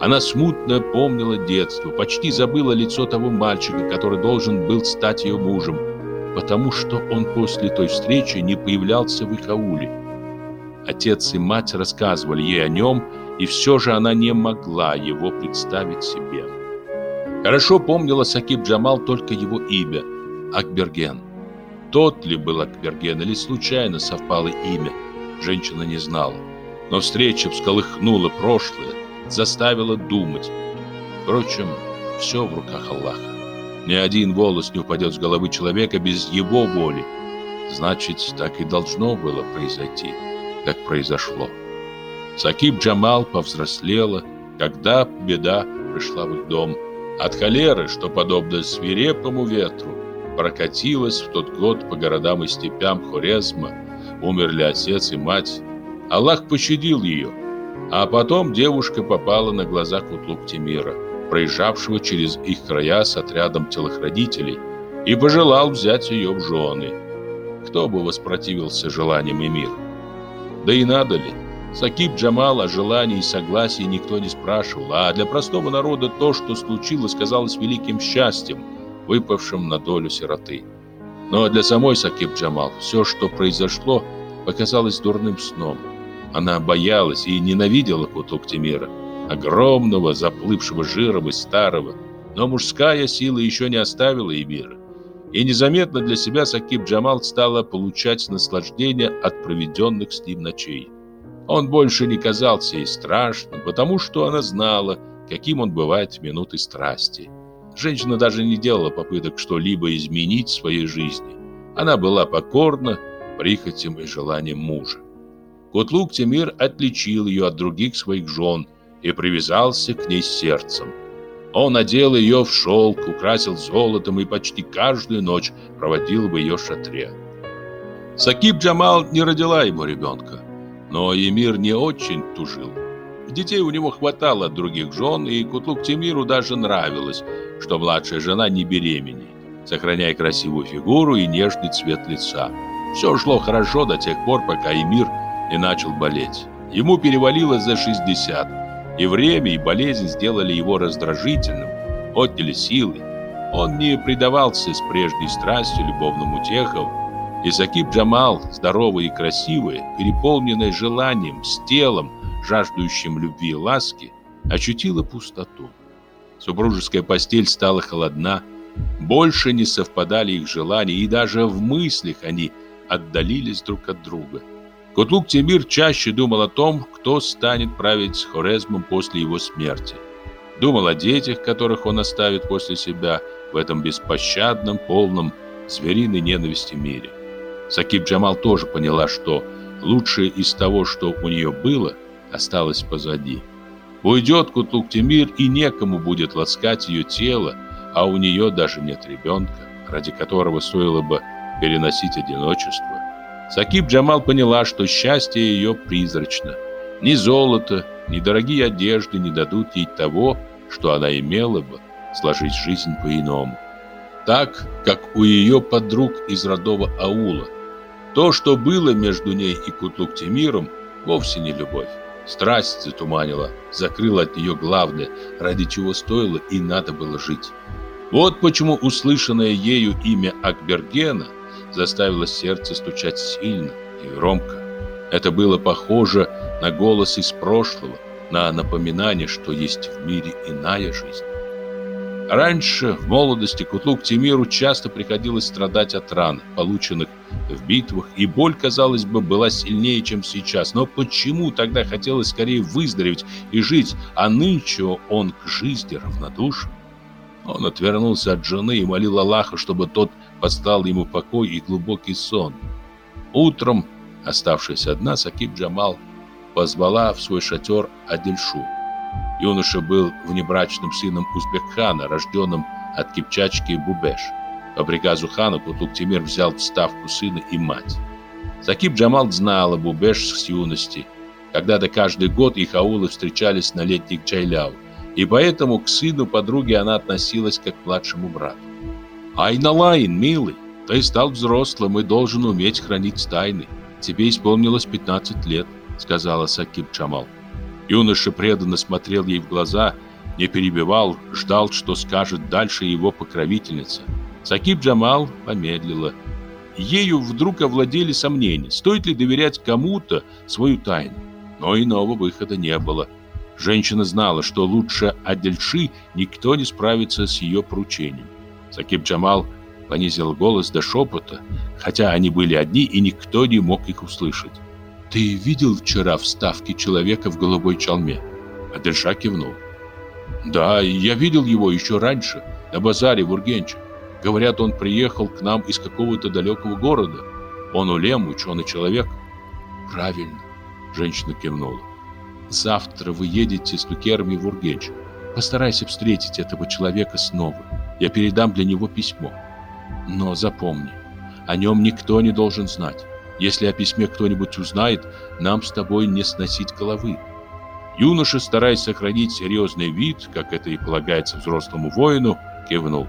Она смутно помнила детство, почти забыла лицо того мальчика, который должен был стать ее мужем, потому что он после той встречи не появлялся в их ауле. Отец и мать рассказывали ей о нем, и все же она не могла его представить себе. Хорошо помнила Сакиб Джамал только его имя – Акберген тот ли был Акберген или случайно совпало имя, женщина не знала. Но встреча всколыхнула прошлое, заставила думать. Впрочем, все в руках Аллаха. Ни один волос не упадет с головы человека без его воли. Значит, так и должно было произойти, как произошло. Сакиб Джамал повзрослела, когда беда пришла в их дом. От холеры, что подобно свирепому ветру, прокатилась в тот год по городам и степям Хорезма, умерли отец и мать. Аллах пощадил ее, а потом девушка попала на глаза Кутлук Тимира, проезжавшего через их края с отрядом телохранителей, и пожелал взять ее в жены. Кто бы воспротивился желаниям эмира? Да и надо ли? Сакиб Джамал о желании и согласии никто не спрашивал, а для простого народа то, что случилось, казалось великим счастьем – выпавшим на долю сироты. Но для самой Сакиб Джамал все, что произошло, показалось дурным сном. Она боялась и ненавидела Кутук Тимира, огромного, заплывшего жиром и старого. Но мужская сила еще не оставила Эмира. И незаметно для себя Сакиб Джамал стала получать наслаждение от проведенных с ним ночей. Он больше не казался ей страшным, потому что она знала, каким он бывает в минуты страсти. Женщина даже не делала попыток что-либо изменить в своей жизни. Она была покорна прихотям и желаниям мужа. Кутлук Тимир отличил ее от других своих жен и привязался к ней сердцем. Он одел ее в шелк, украсил золотом и почти каждую ночь проводил в ее шатре. Сакиб Джамал не родила ему ребенка, но Емир не очень тужил. Детей у него хватало от других жен, и Кутлук Тимиру даже нравилось, что младшая жена не беременеет, сохраняя красивую фигуру и нежный цвет лица. Все шло хорошо до тех пор, пока Эмир не начал болеть. Ему перевалило за 60, и время, и болезнь сделали его раздражительным, отняли силы. Он не предавался с прежней страстью любовным утехам, и Закип Джамал, здоровый и красивый, переполненный желанием, с телом, жаждущим любви и ласки, ощутила пустоту. Супружеская постель стала холодна, больше не совпадали их желания, и даже в мыслях они отдалились друг от друга. Кутлук Тимир чаще думал о том, кто станет править Хорезмом после его смерти. Думал о детях, которых он оставит после себя в этом беспощадном, полном звериной ненависти мире. Сакиб Джамал тоже поняла, что лучшее из того, что у нее было, осталось позади. Уйдет Кутлук-Тимир, и некому будет ласкать ее тело, а у нее даже нет ребенка, ради которого стоило бы переносить одиночество. Сакиб Джамал поняла, что счастье ее призрачно. Ни золото, Ни дорогие одежды не дадут ей того, что она имела бы, сложить жизнь по-иному. Так, как у ее подруг из родного аула. То, что было между ней и Кутлук Тимиром, вовсе не любовь. Страсть затуманила, закрыла от нее главное, ради чего стоило и надо было жить. Вот почему услышанное ею имя Акбергена заставило сердце стучать сильно и громко. Это было похоже на голос из прошлого, на напоминание, что есть в мире иная жизнь. Раньше, в молодости, Кутлук Тимиру часто приходилось страдать от ран, полученных в битвах, и боль, казалось бы, была сильнее, чем сейчас. Но почему тогда хотелось скорее выздороветь и жить, а нынче он к жизни равнодушен? Он отвернулся от жены и молил Аллаха, чтобы тот послал ему покой и глубокий сон. Утром, оставшись одна, Сакиб Джамал позвала в свой шатер Адельшу. Юноша был внебрачным сыном Узбекхана, рожденным от кипчачки Бубеш. По приказу хана Кутук-Тимир взял в ставку сына и мать. Сакиб Джамал знала Бубеш с юности. Когда-то каждый год их аулы встречались на летних чайляу, и поэтому к сыну подруги она относилась как к младшему брату. «Айналайн, милый, ты стал взрослым и должен уметь хранить тайны. Тебе исполнилось 15 лет», — сказала Сакиб Джамал. Юноша преданно смотрел ей в глаза, не перебивал, ждал, что скажет дальше его покровительница. Сакиб Джамал помедлила. Ею вдруг овладели сомнения, стоит ли доверять кому-то свою тайну. Но иного выхода не было. Женщина знала, что лучше Адельши никто не справится с ее поручением. Сакиб Джамал понизил голос до шепота, хотя они были одни и никто не мог их услышать. «Ты видел вчера в ставке человека в голубой чалме?» Адельша кивнул. «Да, я видел его еще раньше, на базаре в Ургенче. Говорят, он приехал к нам из какого-то далекого города. Он улем, ученый человек». «Правильно», — женщина кивнула. «Завтра вы едете с Лукерами в Ургенч. Постарайся встретить этого человека снова. Я передам для него письмо. Но запомни, о нем никто не должен знать. Если о письме кто-нибудь узнает, нам с тобой не сносить головы. Юноша, стараясь сохранить серьезный вид, как это и полагается взрослому воину, кивнул.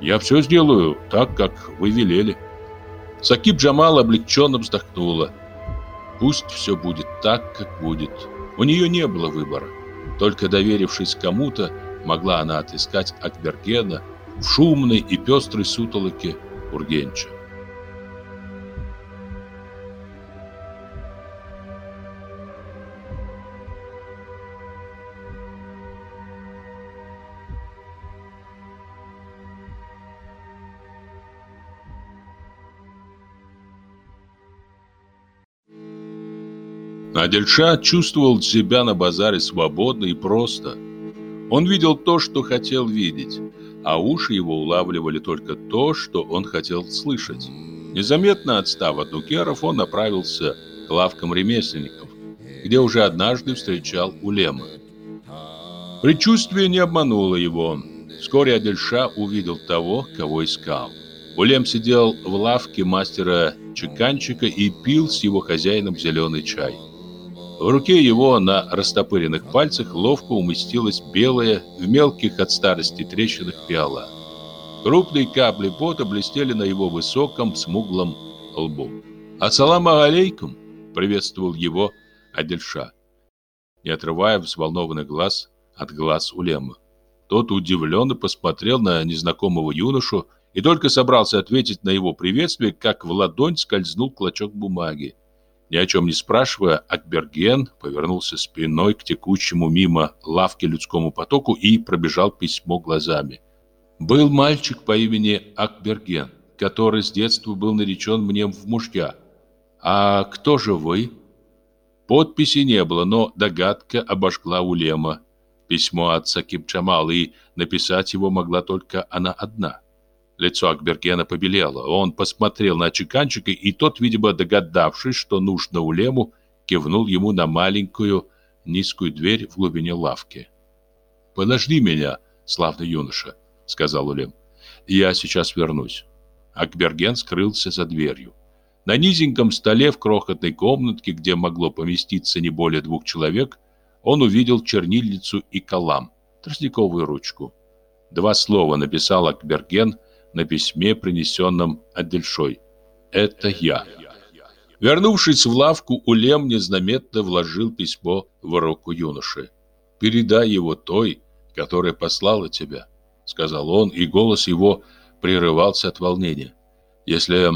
«Я все сделаю так, как вы велели». Сакиб Джамал облегченно вздохнула. «Пусть все будет так, как будет». У нее не было выбора. Только доверившись кому-то, могла она отыскать Акбергена в шумной и пестрой сутолоке Ургенча. Адельша чувствовал себя на базаре свободно и просто. Он видел то, что хотел видеть, а уши его улавливали только то, что он хотел слышать. Незаметно отстав от нукеров, он направился к лавкам ремесленников, где уже однажды встречал Улема. Предчувствие не обмануло его. Вскоре Адельша увидел того, кого искал. Улем сидел в лавке мастера чеканчика и пил с его хозяином зеленый чай. В руке его на растопыренных пальцах ловко уместилась белая, в мелких от старости трещинах пиала. Крупные капли пота блестели на его высоком, смуглом лбу. «Ассаламу алейкум!» — приветствовал его Адельша, не отрывая взволнованный глаз от глаз Улема. Тот удивленно посмотрел на незнакомого юношу и только собрался ответить на его приветствие, как в ладонь скользнул клочок бумаги. Ни о чем не спрашивая, Акберген повернулся спиной к текущему мимо лавки людскому потоку и пробежал письмо глазами. «Был мальчик по имени Акберген, который с детства был наречен мне в мужья. А кто же вы?» Подписи не было, но догадка обожгла Улема. Письмо от Сакиб Джамал, и написать его могла только она одна. Лицо Акбергена побелело. Он посмотрел на чеканчика, и тот, видимо, догадавшись, что нужно Улему, кивнул ему на маленькую низкую дверь в глубине лавки. «Подожди меня, славный юноша», — сказал Улем. «Я сейчас вернусь». Акберген скрылся за дверью. На низеньком столе в крохотной комнатке, где могло поместиться не более двух человек, он увидел чернильницу и калам, тростниковую ручку. Два слова написал Акберген на письме, принесенном Адельшой. «Это я». Вернувшись в лавку, Улем незаметно вложил письмо в руку юноши. «Передай его той, которая послала тебя», — сказал он, и голос его прерывался от волнения. «Если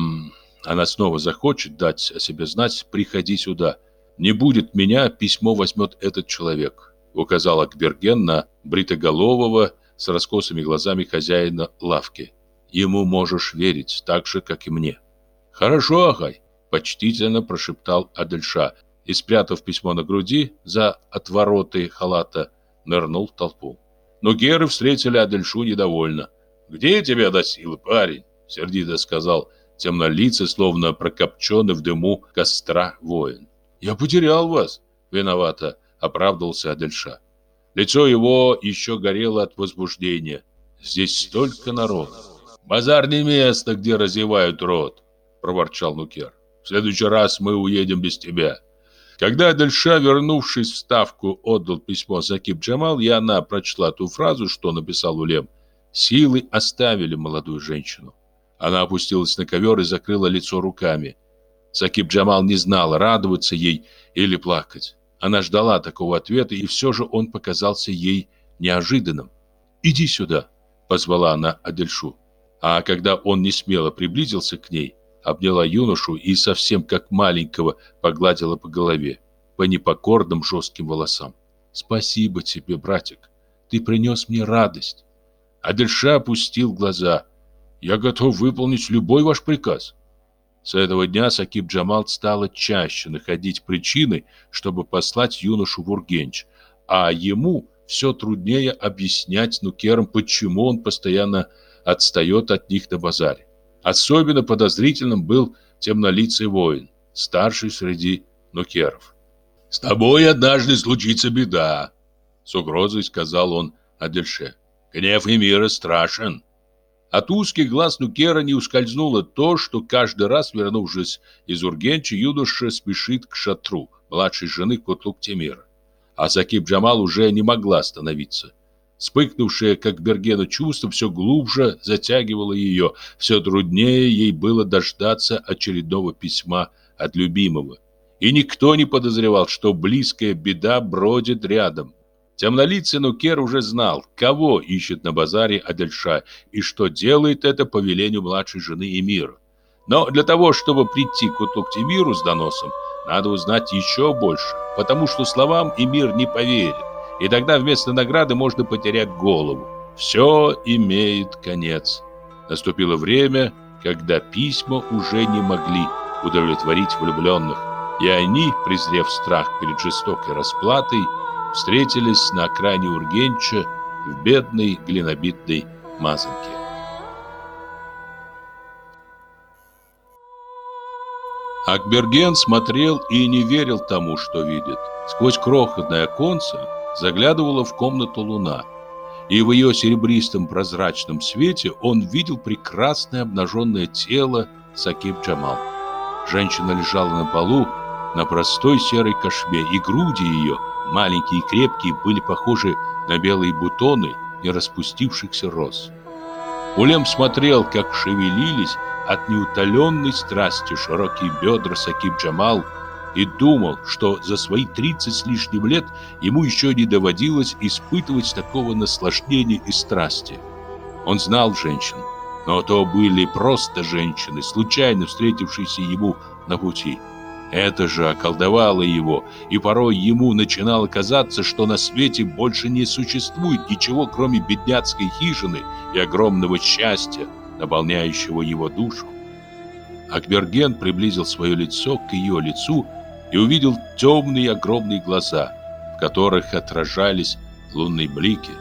она снова захочет дать о себе знать, приходи сюда. Не будет меня, письмо возьмет этот человек», — указал Акберген на бритоголового с раскосыми глазами хозяина лавки. «Ему можешь верить, так же, как и мне». «Хорошо, Ахай», почтительно прошептал Адельша и, спрятав письмо на груди, за отвороты халата, нырнул в толпу. Но геры встретили Адельшу недовольно. «Где тебя досил, парень?» — сердито сказал темнолицый, словно прокопченный в дыму костра воин. «Я потерял вас!» — виновато оправдывался Адельша. Лицо его еще горело от возбуждения. «Здесь столько народа!» «Базар не место, где разевают рот!» — проворчал Нукер. В следующий раз мы уедем без тебя. Когда Дальша, вернувшись в ставку, отдал письмо Закип Джамал, и она прочла ту фразу, что написал Улем, силы оставили молодую женщину. Она опустилась на ковер и закрыла лицо руками. Закип Джамал не знал, радоваться ей или плакать. Она ждала такого ответа, и все же он показался ей неожиданным. «Иди сюда», — позвала она Адельшу. А когда он не смело приблизился к ней, обняла юношу и совсем как маленького погладила по голове, по непокорным жестким волосам. «Спасибо тебе, братик, ты принес мне радость». Адельша опустил глаза. «Я готов выполнить любой ваш приказ». С этого дня Сакиб Джамал стала чаще находить причины, чтобы послать юношу в Ургенч, а ему все труднее объяснять нукерам, почему он постоянно отстает от них на базаре. Особенно подозрительным был темнолицый воин, старший среди нукеров. «С тобой однажды случится беда», — с угрозой сказал он Адельше. «Гнев Эмира страшен». От узких глаз Нукера не ускользнуло то, что каждый раз, вернувшись из Ургенча, юноша спешит к шатру младшей жены Кутлук Темира. А Закип Джамал уже не могла остановиться. Вспыхнувшее, как Бергена, чувство все глубже затягивало ее, все труднее ей было дождаться очередного письма от любимого. И никто не подозревал, что близкая беда бродит рядом. Темнолицый Нукер уже знал, кого ищет на базаре Адельша и что делает это по велению младшей жены Эмира. Но для того, чтобы прийти к Утуктимиру с доносом, надо узнать еще больше, потому что словам Эмир не поверит и тогда вместо награды можно потерять голову. Все имеет конец. Наступило время, когда письма уже не могли удовлетворить влюбленных, и они, презрев страх перед жестокой расплатой, встретились на окраине Ургенча в бедной глинобитной мазанке. Акберген смотрел и не верил тому, что видит. Сквозь крохотное оконце заглядывала в комнату луна, и в ее серебристом прозрачном свете он видел прекрасное обнаженное тело Сакиб Джамал. Женщина лежала на полу на простой серой кашме, и груди ее, маленькие и крепкие, были похожи на белые бутоны не распустившихся роз. Улем смотрел, как шевелились от неутоленной страсти широкие бедра Сакиб Джамал, и думал, что за свои 30 с лишним лет ему еще не доводилось испытывать такого наслаждения и страсти. Он знал женщин, но то были просто женщины, случайно встретившиеся ему на пути. Это же околдовало его, и порой ему начинало казаться, что на свете больше не существует ничего, кроме бедняцкой хижины и огромного счастья, наполняющего его душу. Акберген приблизил свое лицо к ее лицу и увидел темные огромные глаза, в которых отражались лунные блики.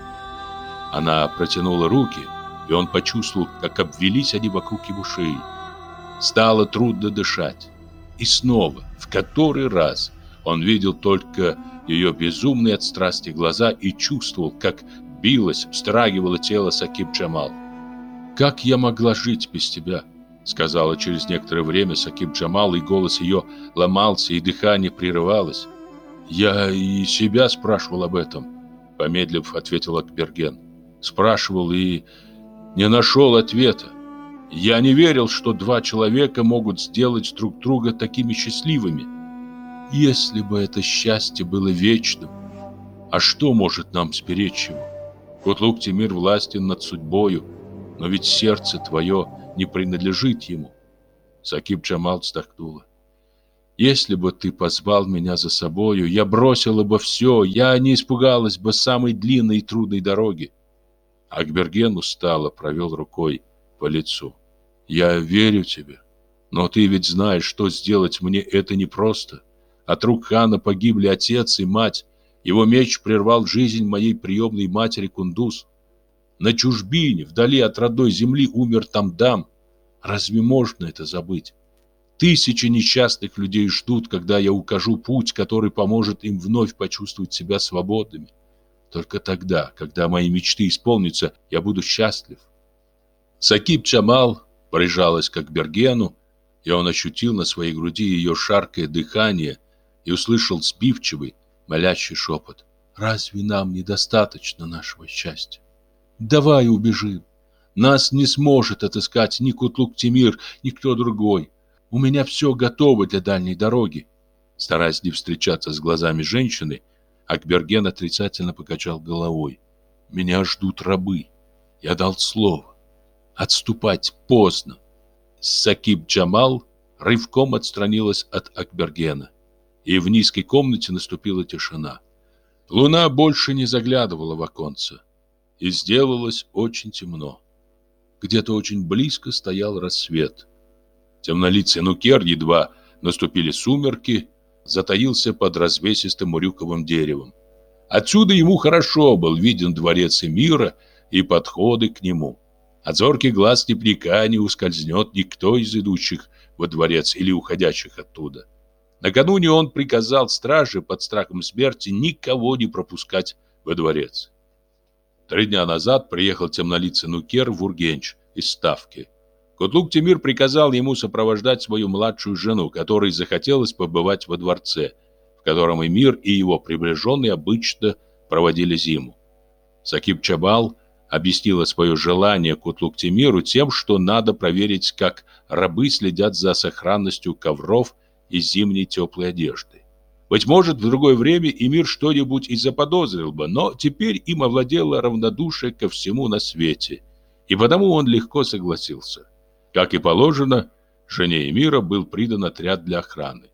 Она протянула руки, и он почувствовал, как обвелись они вокруг его шеи. Стало трудно дышать. И снова, в который раз, он видел только ее безумные от страсти глаза и чувствовал, как билось, встрагивало тело Сакиб Джамал. «Как я могла жить без тебя?» Сказала через некоторое время Сакиб Джамал, и голос ее ломался, и дыхание прерывалось. Я и себя спрашивал об этом, помедлив, ответил Акберген. Спрашивал и не нашел ответа. Я не верил, что два человека могут сделать друг друга такими счастливыми. Если бы это счастье было вечным, а что может нам сберечь его? Кутлук Тимир властен над судьбою, но ведь сердце твое не принадлежит ему. Сакиб Джамал вздохнула. Если бы ты позвал меня за собою, я бросила бы все, я не испугалась бы самой длинной и трудной дороги. Акберген устало провел рукой по лицу. Я верю тебе, но ты ведь знаешь, что сделать мне это непросто. От рук хана погибли отец и мать. Его меч прервал жизнь моей приемной матери Кундуз. На чужбине, вдали от родной земли, умер Тамдам. Разве можно это забыть? Тысячи несчастных людей ждут, когда я укажу путь, который поможет им вновь почувствовать себя свободными. Только тогда, когда мои мечты исполнятся, я буду счастлив. Сакиб Чамал прижалась к Бергену, и он ощутил на своей груди ее шаркое дыхание и услышал сбивчивый, молящий шепот. «Разве нам недостаточно нашего счастья? Давай убежим. Нас не сможет отыскать ни Кутлук Тимир, ни кто другой. У меня все готово для дальней дороги. Стараясь не встречаться с глазами женщины, Акберген отрицательно покачал головой. Меня ждут рабы. Я дал слово. Отступать поздно. Сакиб Джамал рывком отстранилась от Акбергена, и в низкой комнате наступила тишина. Луна больше не заглядывала в оконце, и сделалось очень темно. Где-то очень близко стоял рассвет. Темнолицый Нукер, едва наступили сумерки, затаился под развесистым урюковым деревом. Отсюда ему хорошо был виден дворец Эмира и подходы к нему. От зорких глаз степняка не ускользнет никто из идущих во дворец или уходящих оттуда. Накануне он приказал страже под страхом смерти никого не пропускать во дворец. Три дня назад приехал темнолицый Нукер в Ургенч из Ставки. Кутлук Тимир приказал ему сопровождать свою младшую жену, которой захотелось побывать во дворце, в котором Эмир и его приближенные обычно проводили зиму. Сакиб Чабал объяснила свое желание Кутлук Тимиру тем, что надо проверить, как рабы следят за сохранностью ковров и зимней теплой одежды. Быть может, в другое время Эмир что-нибудь и заподозрил бы, но теперь им овладело равнодушие ко всему на свете, и потому он легко согласился. Как и положено, жене Эмира был придан отряд для охраны.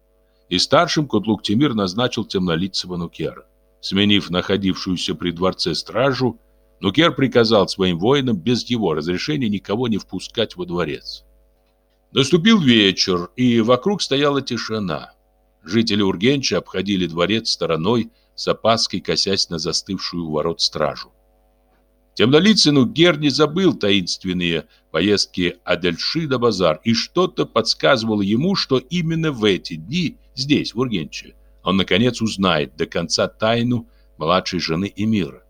И старшим Кутлук Тимир назначил темнолицего Нукера. Сменив находившуюся при дворце стражу, Нукер приказал своим воинам без его разрешения никого не впускать во дворец. Наступил вечер, и вокруг стояла тишина. Жители Ургенча обходили дворец стороной, с опаской косясь на застывшую у ворот стражу. Темнолицый Нугер не забыл таинственные поездки Адельши до базар, и что-то подсказывало ему, что именно в эти дни, здесь, в Ургенче, он наконец узнает до конца тайну младшей жены Эмира.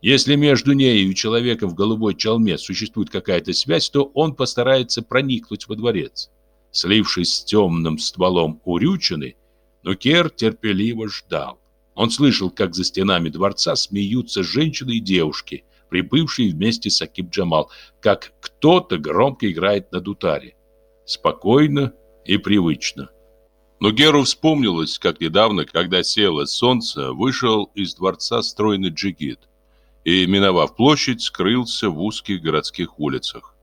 Если между ней и человеком в голубой чалме существует какая-то связь, то он постарается проникнуть во дворец. Слившись с темным стволом урючины, Нукер терпеливо ждал. Он слышал, как за стенами дворца смеются женщины и девушки – прибывший вместе с Акиб Джамал, как кто-то громко играет на дутаре. Спокойно и привычно. Но Геру вспомнилось, как недавно, когда село солнце, вышел из дворца стройный джигит и, миновав площадь, скрылся в узких городских улицах.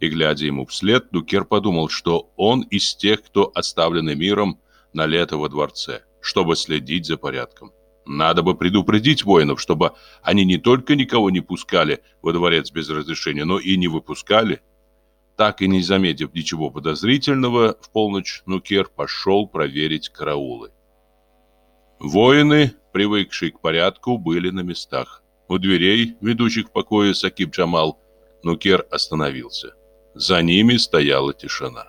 И, глядя ему вслед, Дукер подумал, что он из тех, кто оставлен миром на лето во дворце, чтобы следить за порядком. Надо бы предупредить воинов, чтобы они не только никого не пускали во дворец без разрешения, но и не выпускали. Так и не заметив ничего подозрительного, в полночь Нукер пошел проверить караулы. Воины, привыкшие к порядку, были на местах. У дверей, ведущих в покое Сакиб Джамал, Нукер остановился. За ними стояла тишина.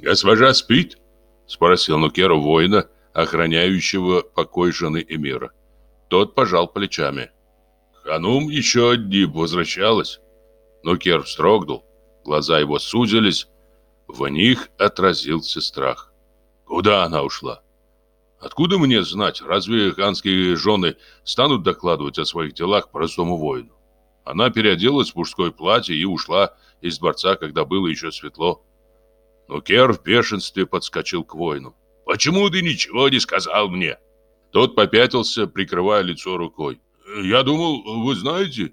«Госпожа спит?» — спросил Нукер у воина, охраняющего покой жены эмира. Тот пожал плечами. Ханум еще одни возвращалась. Но Кер вздрогнул, глаза его сузились, в них отразился страх. Куда она ушла? Откуда мне знать, разве ханские жены станут докладывать о своих делах простому воину? Она переоделась в мужское платье и ушла из дворца, когда было еще светло. Но Кер в бешенстве подскочил к воину. «Почему ты ничего не сказал мне?» Тот попятился, прикрывая лицо рукой. «Я думал, вы знаете,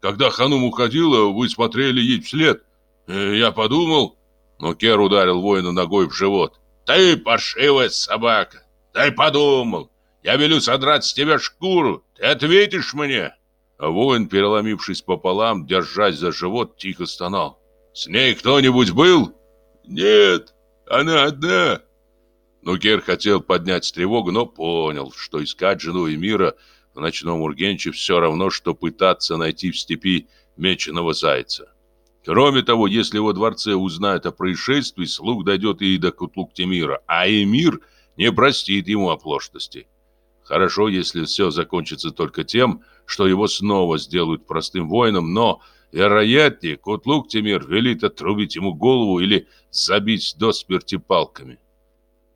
когда Ханум уходила, вы смотрели ей вслед. Я подумал...» Но Кер ударил воина ногой в живот. «Ты паршивая собака! Ты подумал! Я велю содрать с тебя шкуру! Ты ответишь мне!» Воин, переломившись пополам, держась за живот, тихо стонал. «С ней кто-нибудь был?» «Нет, она одна!» Нукер хотел поднять тревогу, но понял, что искать жену Эмира в ночном Ургенче все равно, что пытаться найти в степи меченого зайца. Кроме того, если во дворце узнают о происшествии, слух дойдет и до Кутлук-Темира, а Эмир не простит ему оплошности. Хорошо, если все закончится только тем, что его снова сделают простым воином, но, вероятнее, Кутлук-Темир велит отрубить ему голову или забить до смерти палками.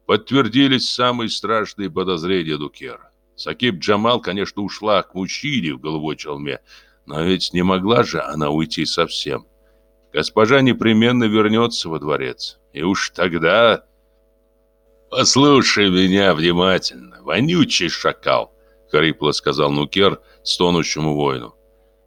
Подтвердились самые страшные подозрения Дукера. Сакиб Джамал, конечно, ушла к мужчине в голубой челме, но ведь не могла же она уйти совсем. Госпожа непременно вернется во дворец. И уж тогда... «Послушай меня внимательно, вонючий шакал», — хрипло сказал Нукер стонущему воину.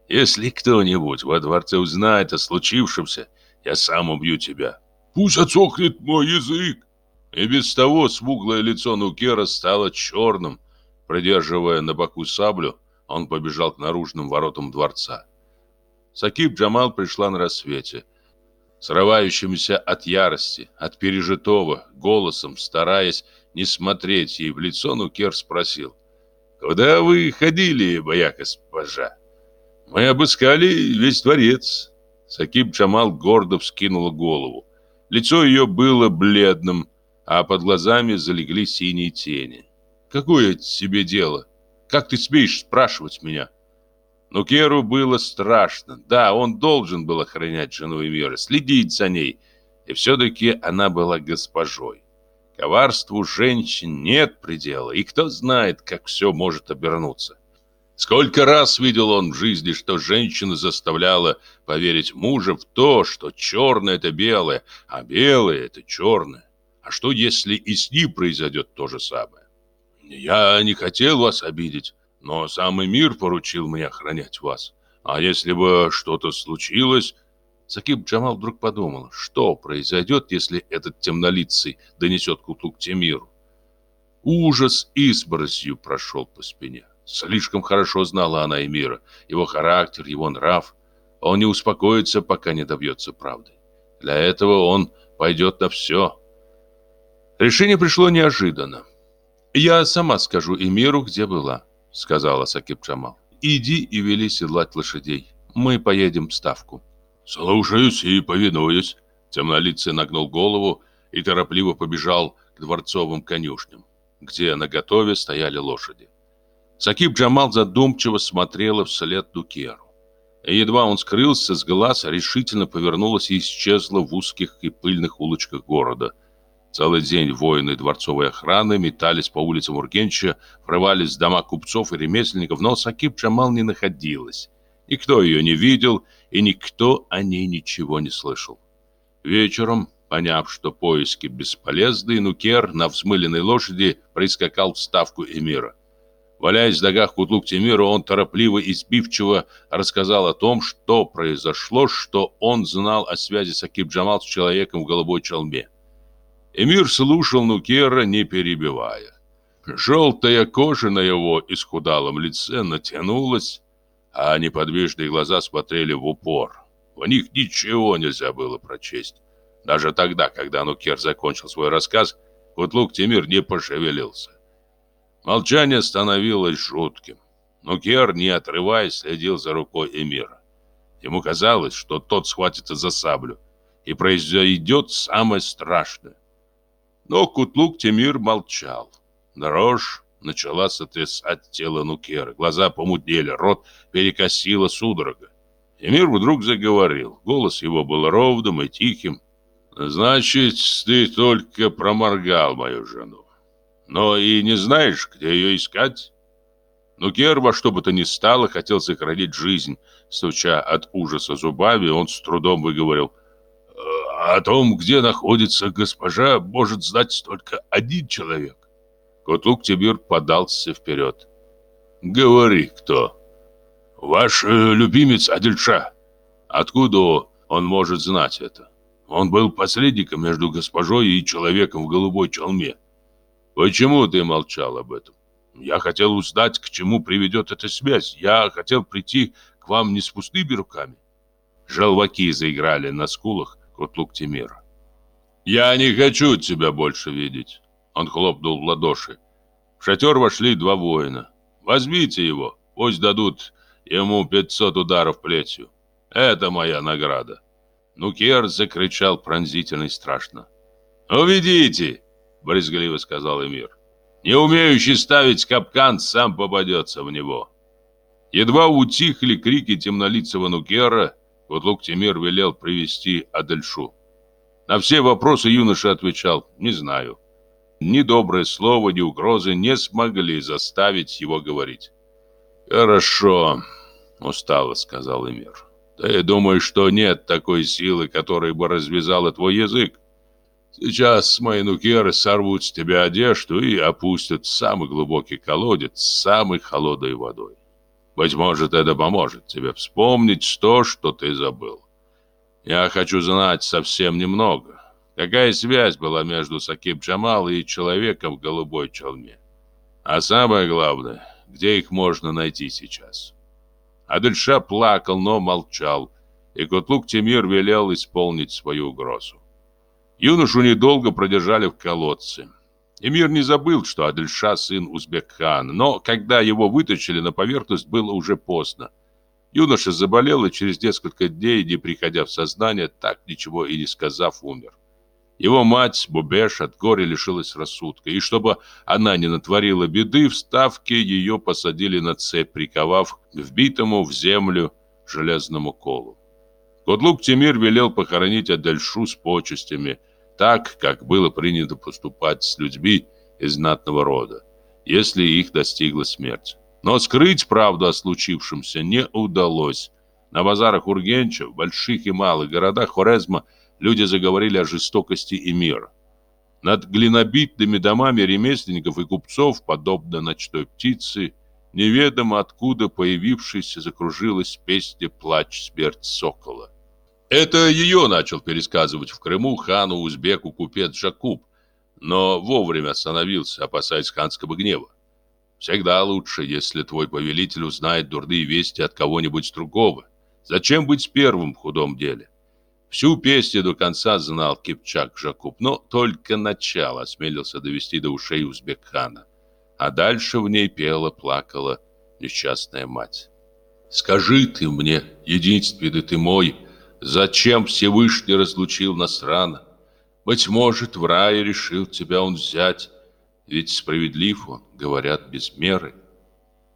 «Если кто-нибудь во дворце узнает о случившемся, я сам убью тебя». «Пусть отсохнет мой язык!» И без того смуглое лицо Нукера стало черным. Придерживая на боку саблю, он побежал к наружным воротам дворца. Сакиб Джамал пришла на рассвете. Срывающимся от ярости, от пережитого, голосом, стараясь не смотреть ей в лицо, Нукер спросил. «Куда вы ходили, моя госпожа?» «Мы обыскали весь дворец». Сакиб Джамал гордо вскинула голову. Лицо ее было бледным, а под глазами залегли синие тени. «Какое тебе дело? Как ты смеешь спрашивать меня?» Но Керу было страшно. Да, он должен был охранять жену Эмира, следить за ней. И все-таки она была госпожой. Коварству женщин нет предела, и кто знает, как все может обернуться. Сколько раз видел он в жизни, что женщина заставляла поверить мужа в то, что черное – это белое, а белое – это черное. А что, если и с ним произойдет то же самое? Я не хотел вас обидеть, но самый мир поручил мне охранять вас. А если бы что-то случилось... Сакиб Джамал вдруг подумал, что произойдет, если этот темнолицый донесет Кутлук Темиру. Ужас изборосью прошел по спине. Слишком хорошо знала она Эмира, его характер, его нрав. Он не успокоится, пока не добьется правды. Для этого он пойдет на все, Решение пришло неожиданно. «Я сама скажу Эмиру, где была», — сказала Сакиб Джамал. «Иди и вели седлать лошадей. Мы поедем в Ставку». «Слушаюсь и повинуюсь». Темнолицый нагнул голову и торопливо побежал к дворцовым конюшням, где на готове стояли лошади. Сакиб Джамал задумчиво смотрела вслед Дукеру. И едва он скрылся с глаз, решительно повернулась и исчезла в узких и пыльных улочках города — Целый день воины дворцовой охраны метались по улицам Ургенча, врывались в дома купцов и ремесленников, но Сакиб Джамал не находилась. Никто ее не видел, и никто о ней ничего не слышал. Вечером, поняв, что поиски бесполезны, Нукер на взмыленной лошади прискакал в ставку эмира. Валяясь в ногах Кутлук Тимира, он торопливо и сбивчиво рассказал о том, что произошло, что он знал о связи Сакиб Джамал с человеком в голубой чалме. Эмир слушал Нукера, не перебивая. Желтая кожа на его исхудалом лице натянулась, а неподвижные глаза смотрели в упор. В них ничего нельзя было прочесть. Даже тогда, когда Нукер закончил свой рассказ, Кутлук Тимир не пошевелился. Молчание становилось жутким. Нукер, не отрываясь, следил за рукой Эмира. Ему казалось, что тот схватится за саблю, и произойдет самое страшное. Но Кутлук Темир молчал. Дрожь начала сотрясать тело Нукера. Глаза помутнели, рот перекосило судорога. Эмир вдруг заговорил. Голос его был ровным и тихим. «Значит, ты только проморгал мою жену. Но и не знаешь, где ее искать? Но Гер во что бы то ни стало хотел сохранить жизнь. Стуча от ужаса зубами, он с трудом выговорил. «Э, «О том, где находится госпожа, может знать только один человек». Котлук Тибир подался вперед. «Говори, кто?» «Ваш э, любимец Адельша». «Откуда он может знать это?» «Он был посредником между госпожой и человеком в голубой чалме». «Почему ты молчал об этом?» Я хотел узнать, к чему приведет эта связь. Я хотел прийти к вам не с пустыми руками. Желваки заиграли на скулах Котлук Тимира. «Я не хочу тебя больше видеть!» Он хлопнул в ладоши. В шатер вошли два воина. «Возьмите его, пусть дадут ему пятьсот ударов плетью. Это моя награда!» Нукер закричал пронзительно и страшно. «Уведите!» — брезгливо сказал Эмир. Не умеющий ставить капкан сам попадется в него. Едва утихли крики темнолицего Нукера, Кутлук Тимир велел привести Адельшу. На все вопросы юноша отвечал «не знаю». Ни доброе слово, ни угрозы не смогли заставить его говорить. «Хорошо», — устало сказал Эмир. «Ты думаешь, что нет такой силы, которая бы развязала твой язык? Сейчас мои нукеры сорвут с тебя одежду и опустят в самый глубокий колодец с самой холодной водой. Быть может, это поможет тебе вспомнить то, что ты забыл. Я хочу знать совсем немного. Какая связь была между Сакиб Джамал и человеком в голубой челме? А самое главное, где их можно найти сейчас? Адельша плакал, но молчал, и Котлук Тимир велел исполнить свою угрозу. Юношу недолго продержали в колодце. Эмир не забыл, что Адельша сын Узбек-хана, но когда его вытащили на поверхность, было уже поздно. Юноша заболел и через несколько дней, не приходя в сознание, так ничего и не сказав, умер. Его мать, Бубеш, от горя лишилась рассудка, и чтобы она не натворила беды, в ставке ее посадили на цепь, приковав к вбитому в землю железному колу. Кодлук Тимир велел похоронить Адельшу с почестями – так, как было принято поступать с людьми из знатного рода, если их достигла смерть. Но скрыть правду о случившемся не удалось. На базарах Ургенча, в больших и малых городах Хорезма люди заговорили о жестокости и мира. Над глинобитными домами ремесленников и купцов, подобно ночной птице, неведомо откуда появившейся закружилась песня «Плач смерть сокола». Это ее начал пересказывать в Крыму хану узбеку купец Жакуб, но вовремя остановился, опасаясь ханского гнева. Всегда лучше, если твой повелитель узнает дурные вести от кого-нибудь другого. Зачем быть первым в худом деле? Всю песню до конца знал Кипчак Жакуб, но только начало осмелился довести до ушей узбек-хана. А дальше в ней пела, плакала несчастная мать. «Скажи ты мне, единственный ты мой, — Зачем Всевышний разлучил нас рано? Быть может, в рае решил тебя он взять, ведь справедлив он, говорят, без меры.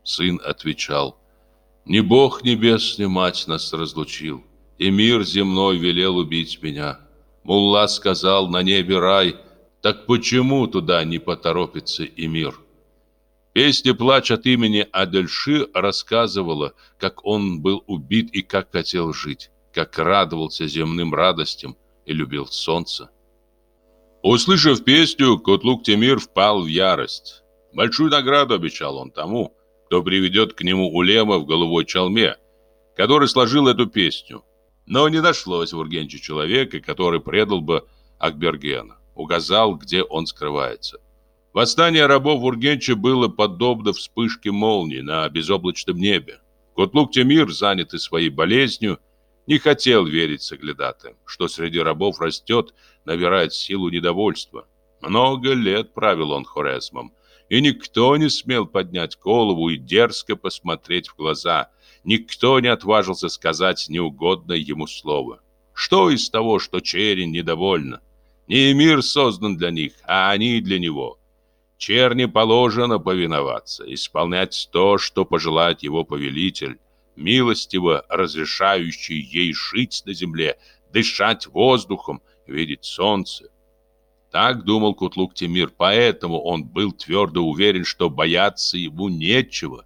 Сын отвечал, не Бог небесный мать нас разлучил, и мир земной велел убить меня. Мулла сказал, на небе рай, так почему туда не поторопится и мир? Песня «Плач от имени Адельши» рассказывала, как он был убит и как хотел жить как радовался земным радостям и любил солнце. Услышав песню, Котлук Темир впал в ярость. Большую награду обещал он тому, кто приведет к нему улема в голубой чалме, который сложил эту песню. Но не нашлось в Ургенче человека, который предал бы Акбергена, указал, где он скрывается. Восстание рабов в Ургенче было подобно вспышке молнии на безоблачном небе. Котлук Темир, занятый своей болезнью, не хотел верить соглядатым, что среди рабов растет, набирает силу недовольства. Много лет правил он Хорезмом, и никто не смел поднять голову и дерзко посмотреть в глаза. Никто не отважился сказать неугодное ему слово. Что из того, что черень недовольна? Не мир создан для них, а они для него. Черни положено повиноваться, исполнять то, что пожелает его повелитель милостиво разрешающий ей жить на земле, дышать воздухом, видеть солнце. Так думал Кутлук Тимир, поэтому он был твердо уверен, что бояться ему нечего.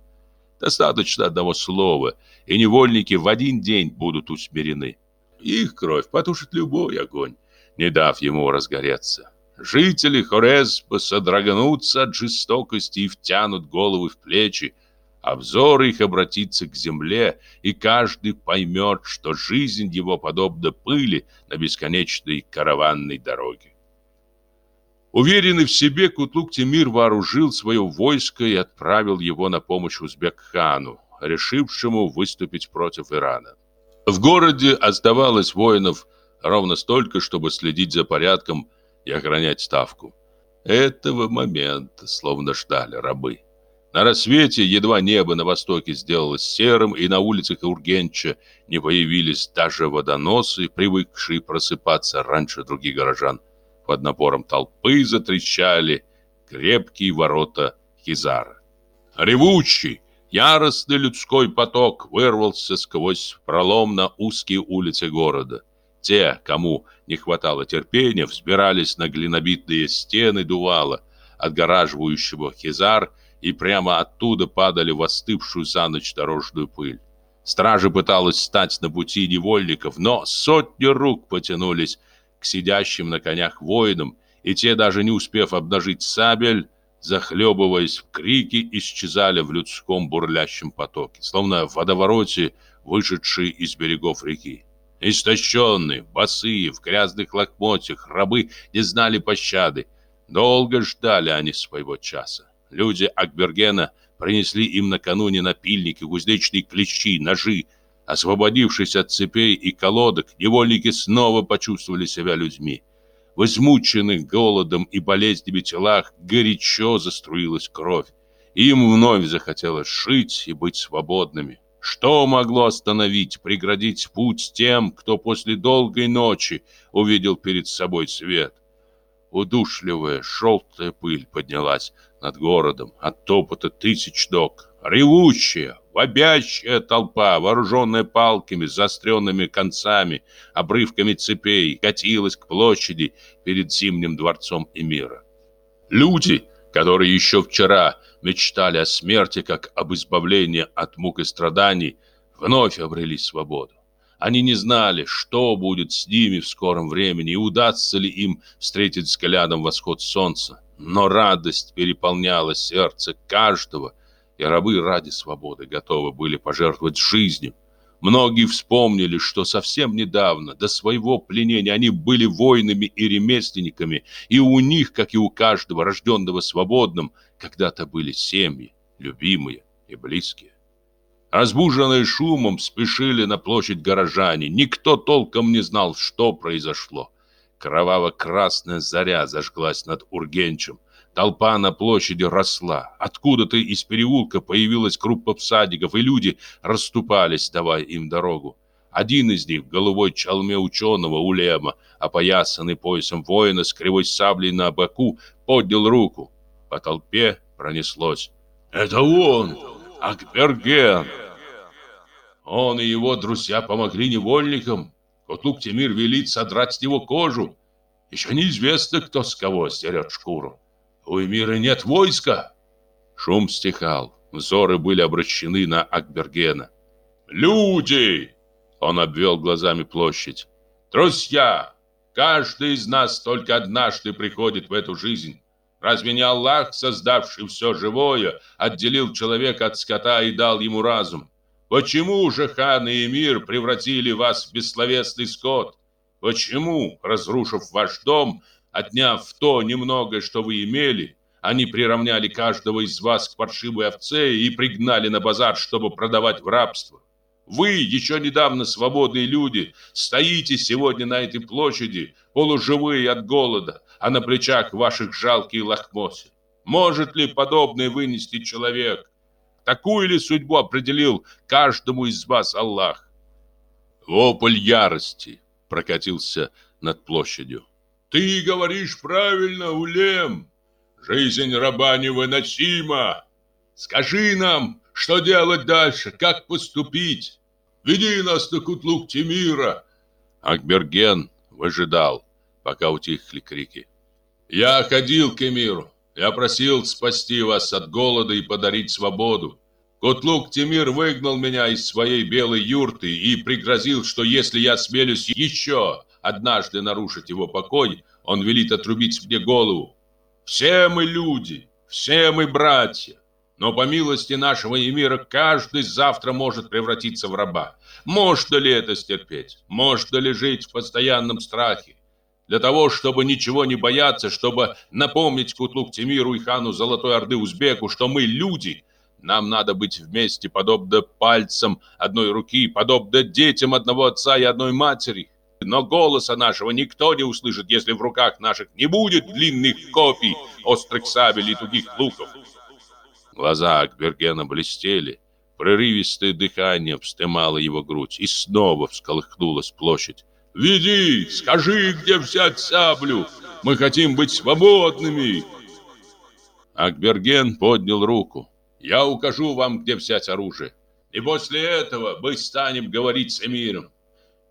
Достаточно одного слова, и невольники в один день будут усмирены. Их кровь потушит любой огонь, не дав ему разгореться. Жители Хорезба содрогнутся от жестокости и втянут головы в плечи, а взор их обратится к земле, и каждый поймет, что жизнь его подобна пыли на бесконечной караванной дороге. Уверенный в себе, Кутлук Тимир вооружил свое войско и отправил его на помощь Узбек-хану, решившему выступить против Ирана. В городе оставалось воинов ровно столько, чтобы следить за порядком и охранять ставку. Этого момента словно ждали рабы. На рассвете едва небо на востоке сделалось серым, и на улицах Ургенча не появились даже водоносы, привыкшие просыпаться раньше других горожан. Под напором толпы затрещали крепкие ворота Хизара. Ревучий, яростный людской поток вырвался сквозь пролом на узкие улицы города. Те, кому не хватало терпения, взбирались на глинобитные стены дувала, отгораживающего Хизар, и прямо оттуда падали в остывшую за ночь дорожную пыль. Стража пыталась встать на пути невольников, но сотни рук потянулись к сидящим на конях воинам, и те, даже не успев обнажить сабель, захлебываясь в крики, исчезали в людском бурлящем потоке, словно в водовороте, вышедшие из берегов реки. Истощенные, босые, в грязных лохмотьях, рабы не знали пощады. Долго ждали они своего часа. Люди Акбергена принесли им накануне напильники, кузнечные клещи, ножи. Освободившись от цепей и колодок, невольники снова почувствовали себя людьми. В измученных голодом и болезнями телах горячо заструилась кровь. Им вновь захотелось жить и быть свободными. Что могло остановить, преградить путь тем, кто после долгой ночи увидел перед собой свет? Удушливая желтая пыль поднялась над городом от топота тысяч ног. Ревущая, вопящая толпа, вооруженная палками, заостренными концами, обрывками цепей, катилась к площади перед Зимним дворцом Эмира. Люди, которые еще вчера мечтали о смерти, как об избавлении от мук и страданий, вновь обрели свободу. Они не знали, что будет с ними в скором времени и удастся ли им встретить взглядом восход солнца. Но радость переполняла сердце каждого, и рабы ради свободы готовы были пожертвовать жизнью. Многие вспомнили, что совсем недавно, до своего пленения, они были воинами и ремесленниками, и у них, как и у каждого рожденного свободным, когда-то были семьи, любимые и близкие. Разбуженные шумом спешили на площадь горожане. Никто толком не знал, что произошло. Кроваво-красная заря зажглась над Ургенчем. Толпа на площади росла. Откуда-то из переулка появилась группа всадников, и люди расступались, давая им дорогу. Один из них в головой чалме ученого Улема, опоясанный поясом воина с кривой саблей на боку, поднял руку. По толпе пронеслось. «Это он! Акберген!» Он и его друзья помогли невольникам. Котлук Тимир велит содрать с него кожу. Еще неизвестно, кто с кого стерет шкуру. У Эмира нет войска. Шум стихал. Взоры были обращены на Акбергена. «Люди!» Он обвел глазами площадь. «Друзья! Каждый из нас только однажды приходит в эту жизнь. Разве не Аллах, создавший все живое, отделил человека от скота и дал ему разум? Почему же хан и эмир превратили вас в бессловесный скот? Почему, разрушив ваш дом, отняв то немногое, что вы имели, они приравняли каждого из вас к паршивой овце и пригнали на базар, чтобы продавать в рабство? Вы, еще недавно свободные люди, стоите сегодня на этой площади, полуживые от голода, а на плечах ваших жалкие лохмотья. Может ли подобное вынести человек? Такую ли судьбу определил каждому из вас Аллах? Вопль ярости прокатился над площадью. Ты говоришь правильно, Улем. Жизнь раба невыносима. Скажи нам, что делать дальше, как поступить? Веди нас на Кутлук Тимира. Акберген выжидал, пока утихли крики. Я ходил к эмиру. Я просил спасти вас от голода и подарить свободу. Кутлук Тимир выгнал меня из своей белой юрты и пригрозил, что если я смелюсь еще однажды нарушить его покой, он велит отрубить мне голову. Все мы люди, все мы братья. Но по милости нашего эмира каждый завтра может превратиться в раба. Можно ли это стерпеть? Можно ли жить в постоянном страхе? Для того, чтобы ничего не бояться, чтобы напомнить Кутлук Тимиру и хану Золотой Орды Узбеку, что мы люди, нам надо быть вместе, подобно пальцам одной руки, подобно детям одного отца и одной матери. Но голоса нашего никто не услышит, если в руках наших не будет длинных копий, острых сабель и тугих луков. Глаза Акбергена блестели, прерывистое дыхание встымало его грудь, и снова всколыхнулась площадь. «Веди, скажи, где взять саблю! Мы хотим быть свободными!» Акберген поднял руку. «Я укажу вам, где взять оружие. И после этого мы станем говорить с эмиром.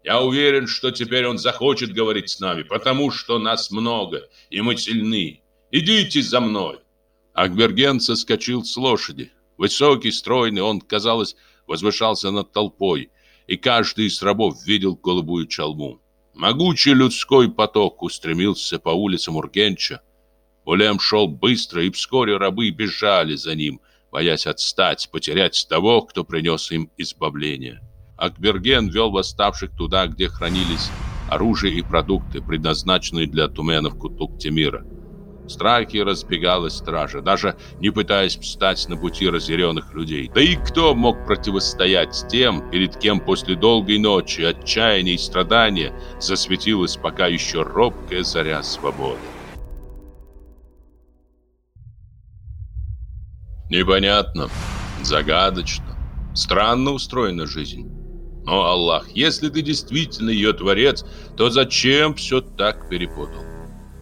Я уверен, что теперь он захочет говорить с нами, потому что нас много, и мы сильны. Идите за мной!» Акберген соскочил с лошади. Высокий, стройный, он, казалось, возвышался над толпой, и каждый из рабов видел голубую чалму. Могучий людской поток устремился по улицам Ургенча. Улем шел быстро, и вскоре рабы бежали за ним, боясь отстать, потерять того, кто принес им избавление. Акберген вел восставших туда, где хранились оружие и продукты, предназначенные для туменов Кутук-Темира. В страхе разбегалась стража, даже не пытаясь встать на пути разъяренных людей. Да и кто мог противостоять тем, перед кем после долгой ночи, отчаяния и страдания засветилась пока еще робкая заря свободы? Непонятно, загадочно, странно устроена жизнь. Но, Аллах, если ты действительно ее творец, то зачем все так перепутал?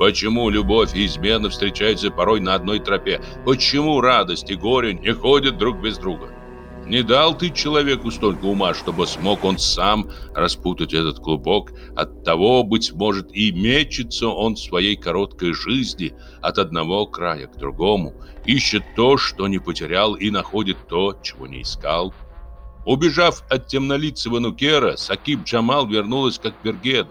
Почему любовь и измена встречаются порой на одной тропе? Почему радость и горе не ходят друг без друга? Не дал ты человеку столько ума, чтобы смог он сам распутать этот клубок. От того, быть может, и мечется он в своей короткой жизни от одного края к другому, ищет то, что не потерял, и находит то, чего не искал. Убежав от темнолицего Нукера, Сакиб Джамал вернулась к Акбергену.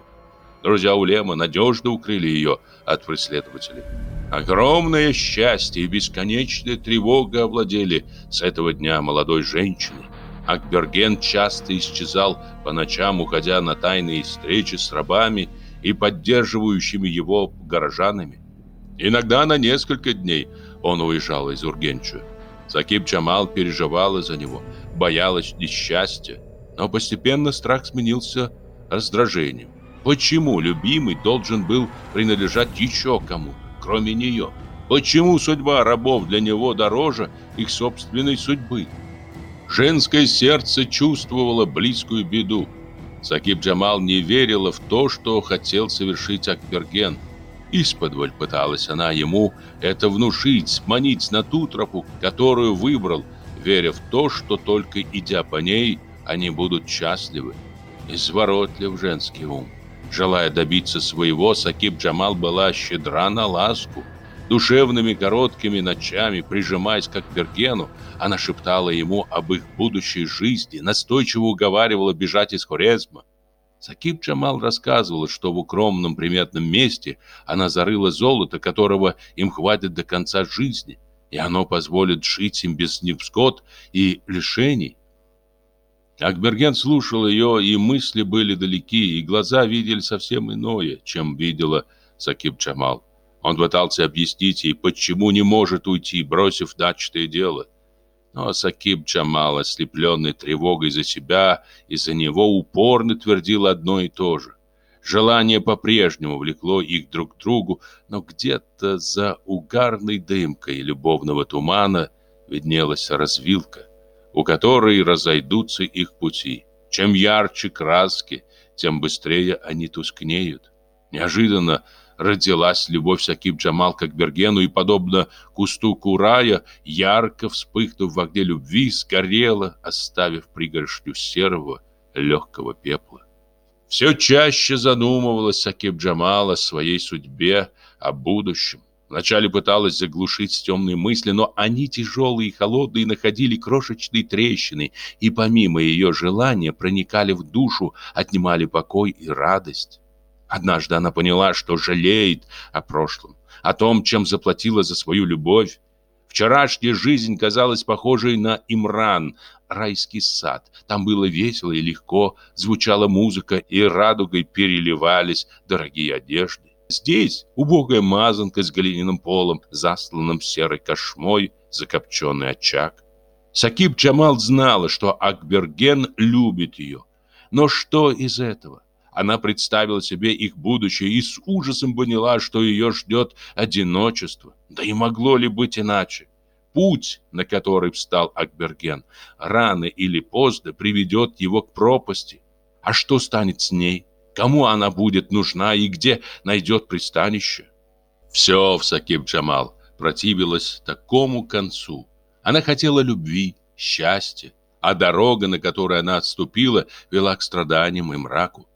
Друзья Улема надежно укрыли ее от преследователей. Огромное счастье и бесконечная тревога овладели с этого дня молодой женщиной. Акберген часто исчезал по ночам, уходя на тайные встречи с рабами и поддерживающими его горожанами. Иногда на несколько дней он уезжал из Ургенча. Закип Джамал переживала за него, боялась несчастья, но постепенно страх сменился раздражением. Почему любимый должен был принадлежать еще кому-то, кроме нее? Почему судьба рабов для него дороже их собственной судьбы? Женское сердце чувствовало близкую беду. Сакиб Джамал не верила в то, что хотел совершить Акберген. Исподволь пыталась она ему это внушить, сманить на ту тропу, которую выбрал, веря в то, что только идя по ней, они будут счастливы. Изворотлив женский ум. Желая добиться своего, Сакиб Джамал была щедра на ласку. Душевными короткими ночами, прижимаясь к Акбергену, она шептала ему об их будущей жизни, настойчиво уговаривала бежать из Хорезма. Сакиб Джамал рассказывала, что в укромном приметном месте она зарыла золото, которого им хватит до конца жизни, и оно позволит жить им без невзгод и лишений. Акберген слушал ее, и мысли были далеки, и глаза видели совсем иное, чем видела Сакиб Джамал. Он пытался объяснить ей, почему не может уйти, бросив начатое дело. Но Сакиб Джамал, ослепленный тревогой за себя и за него, упорно твердил одно и то же. Желание по-прежнему влекло их друг к другу, но где-то за угарной дымкой любовного тумана виднелась развилка у которой разойдутся их пути. Чем ярче краски, тем быстрее они тускнеют. Неожиданно родилась любовь Сакиб Джамал к Акбергену и, подобно кусту курая, ярко вспыхнув в огне любви, сгорела, оставив пригоршню серого легкого пепла. Все чаще задумывалась Сакиб Джамал о своей судьбе, о будущем. Вначале пыталась заглушить темные мысли, но они тяжелые и холодные находили крошечные трещины, и помимо ее желания проникали в душу, отнимали покой и радость. Однажды она поняла, что жалеет о прошлом, о том, чем заплатила за свою любовь. Вчерашняя жизнь казалась похожей на Имран, райский сад. Там было весело и легко, звучала музыка, и радугой переливались дорогие одежды. Здесь убогая мазанка с глиняным полом, засланным серой кошмой, закопченный очаг. Сакиб Джамал знала, что Акберген любит ее. Но что из этого? Она представила себе их будущее и с ужасом поняла, что ее ждет одиночество. Да и могло ли быть иначе? Путь, на который встал Акберген, рано или поздно приведет его к пропасти. А что станет с ней? Кому она будет нужна и где найдет пристанище? Все в Сакиб Джамал противилось такому концу. Она хотела любви, счастья, а дорога, на которой она отступила, вела к страданиям и мраку.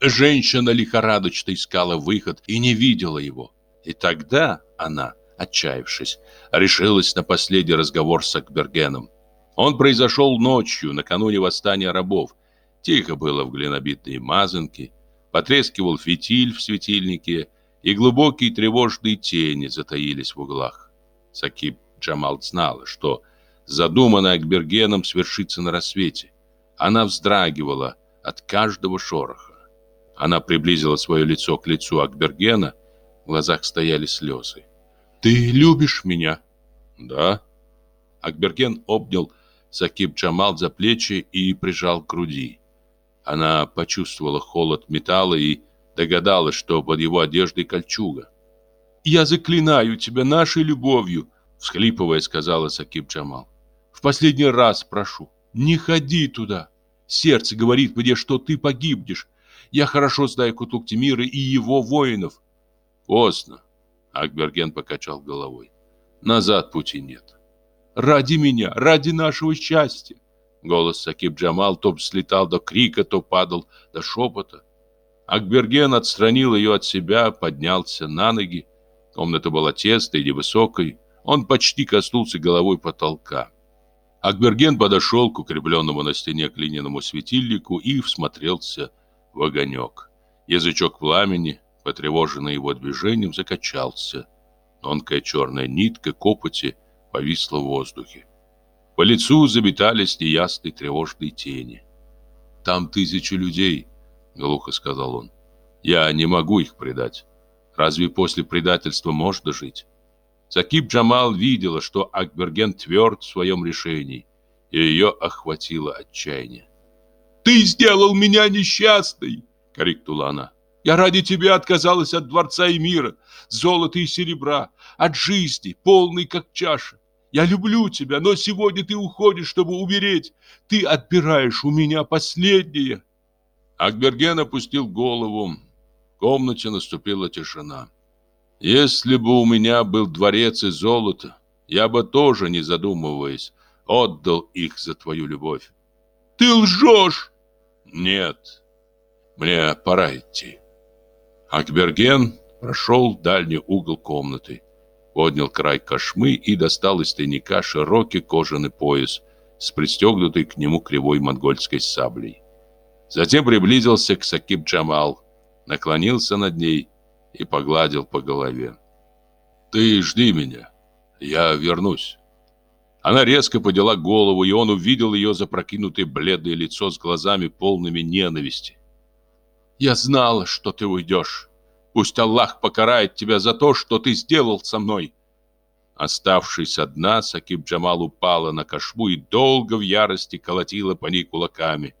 Женщина лихорадочно искала выход и не видела его. И тогда она, отчаявшись, решилась на последний разговор с Акбергеном. Он произошел ночью, накануне восстания рабов. Тихо было в глинобитной мазанке, Потрескивал фитиль в светильнике, и глубокие тревожные тени затаились в углах. Сакиб Джамал знала, что задуманное Акбергеном свершится на рассвете. Она вздрагивала от каждого шороха. Она приблизила свое лицо к лицу Акбергена, в глазах стояли слезы. «Ты любишь меня?» «Да». Акберген обнял Сакиб Джамал за плечи и прижал к груди. Она почувствовала холод металла и догадалась, что под его одеждой кольчуга. «Я заклинаю тебя нашей любовью», — всхлипывая, сказала Сакиб Джамал. «В последний раз прошу, не ходи туда. Сердце говорит мне, что ты погибнешь. Я хорошо знаю Кутук Тимира и его воинов». «Поздно», — Акберген покачал головой. «Назад пути нет». «Ради меня, ради нашего счастья. Голос Сакиб Джамал то слетал до крика, то падал до шепота. Акберген отстранил ее от себя, поднялся на ноги. Комната была тесной и невысокой. Он почти коснулся головой потолка. Акберген подошел к укрепленному на стене глиняному светильнику и всмотрелся в огонек. Язычок пламени, потревоженный его движением, закачался. Тонкая черная нитка копоти повисла в воздухе. По лицу заметались неясные тревожные тени. «Там тысячи людей», — глухо сказал он. «Я не могу их предать. Разве после предательства можно жить?» Сакиб Джамал видела, что Акберген тверд в своем решении, и ее охватило отчаяние. «Ты сделал меня несчастной!» — крикнула она. «Я ради тебя отказалась от дворца и мира, золота и серебра, от жизни, полной как чаша. Я люблю тебя, но сегодня ты уходишь, чтобы умереть. Ты отбираешь у меня последнее. Акберген опустил голову. В комнате наступила тишина. Если бы у меня был дворец из золота, я бы тоже, не задумываясь, отдал их за твою любовь. Ты лжешь! Нет, мне пора идти. Акберген прошел дальний угол комнаты поднял край кошмы и достал из тайника широкий кожаный пояс с пристегнутой к нему кривой монгольской саблей. Затем приблизился к Сакиб Джамал, наклонился над ней и погладил по голове. «Ты жди меня, я вернусь». Она резко подняла голову, и он увидел ее запрокинутое бледное лицо с глазами полными ненависти. «Я знала, что ты уйдешь», Пусть Аллах покарает тебя за то, что ты сделал со мной. Оставшись одна, Сакиб Джамал упала на кошму и долго в ярости колотила по ней кулаками.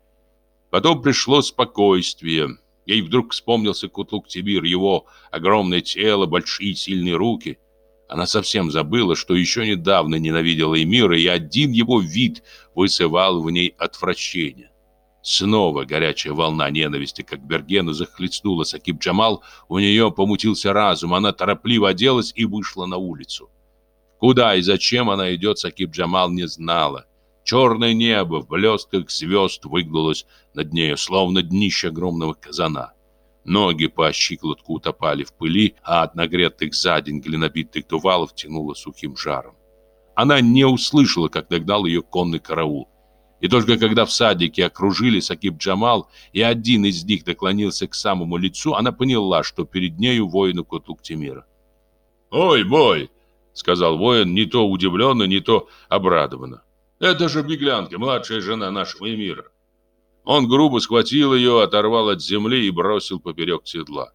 Потом пришло спокойствие. Ей вдруг вспомнился Кутлук Тибир, его огромное тело, большие сильные руки. Она совсем забыла, что еще недавно ненавидела Эмира, и один его вид вызывал в ней отвращение. Снова горячая волна ненависти к Акбергену захлестнула Сакиб Джамал. У нее помутился разум. Она торопливо оделась и вышла на улицу. Куда и зачем она идет, Сакиб Джамал не знала. Черное небо в блестках звезд выгнулось над нею, словно днище огромного казана. Ноги по щиколотку утопали в пыли, а от нагретых за день глинобитных дувалов тянуло сухим жаром. Она не услышала, как догнал ее конный караул. И только когда в садике окружили Сакиб Джамал, и один из них наклонился к самому лицу, она поняла, что перед нею воину Котлук Тимира. «Ой, бой!» — сказал воин, не то удивленно, не то обрадованно. «Это же беглянка, младшая жена нашего эмира. Он грубо схватил ее, оторвал от земли и бросил поперек седла.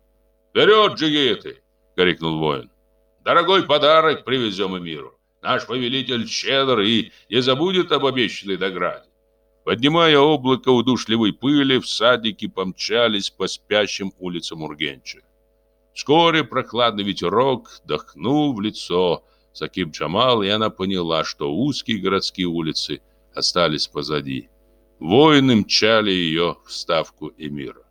«Вперед, джигиты!» — крикнул воин. «Дорогой подарок привезем миру. Наш повелитель щедр и не забудет об обещанной награде». Поднимая облако удушливой пыли, всадники помчались по спящим улицам Ургенча. Вскоре прохладный ветерок дохнул в лицо Сакиб Джамал, и она поняла, что узкие городские улицы остались позади. Воины мчали ее в ставку эмира.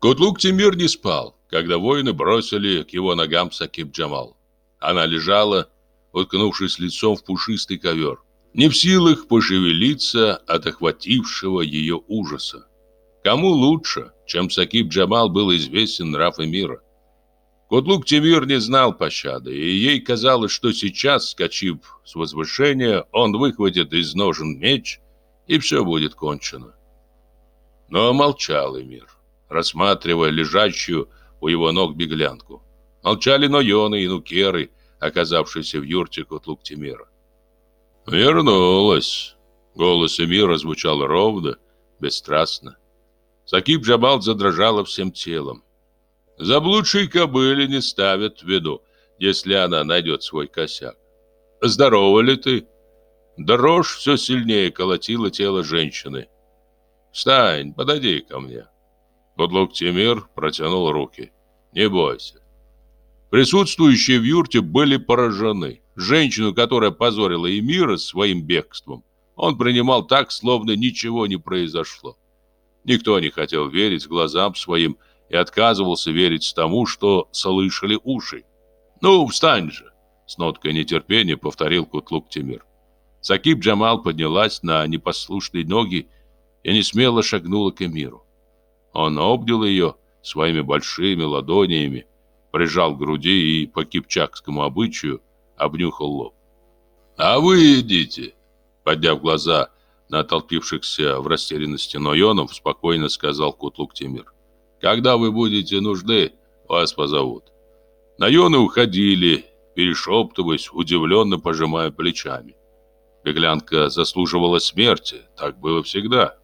Кутлук Тимир не спал, когда воины бросили к его ногам Сакиб Джамал. Она лежала, уткнувшись лицом в пушистый ковер, не в силах пошевелиться от охватившего ее ужаса. Кому лучше, чем Сакиб Джамал был известен нрав эмира? Кутлук Тимир не знал пощады, и ей казалось, что сейчас, скачив с возвышения, он выхватит из ножен меч и все будет кончено. Но молчал Эмир, рассматривая лежащую у его ног беглянку. Молчали Нойоны и Нукеры, оказавшиеся в юрте Котлук-Тимира. «Вернулась!» Голос Эмира звучал ровно, бесстрастно. Сакиб Джабал задрожала всем телом. Заблудшей кобыле не ставят в виду, если она найдет свой косяк. «Здорова ли ты?» Дрожь все сильнее колотила тело женщины. «Встань, подойди ко мне». Подлог Тимир протянул руки. «Не бойся». Присутствующие в юрте были поражены. Женщину, которая позорила Эмира своим бегством, он принимал так, словно ничего не произошло. Никто не хотел верить глазам своим и отказывался верить тому, что слышали уши. «Ну, встань же!» — с ноткой нетерпения повторил Кутлук Тимир. Сакиб Джамал поднялась на непослушные ноги и не смело шагнула к эмиру. Он обнял ее своими большими ладонями, прижал к груди и по кипчакскому обычаю обнюхал лоб. «А вы идите!» Подняв глаза на толпившихся в растерянности Нойонов, спокойно сказал Кутлук Тимир. «Когда вы будете нужны, вас позовут». Нойоны уходили, перешептываясь, удивленно пожимая плечами. Беглянка заслуживала смерти, так было всегда.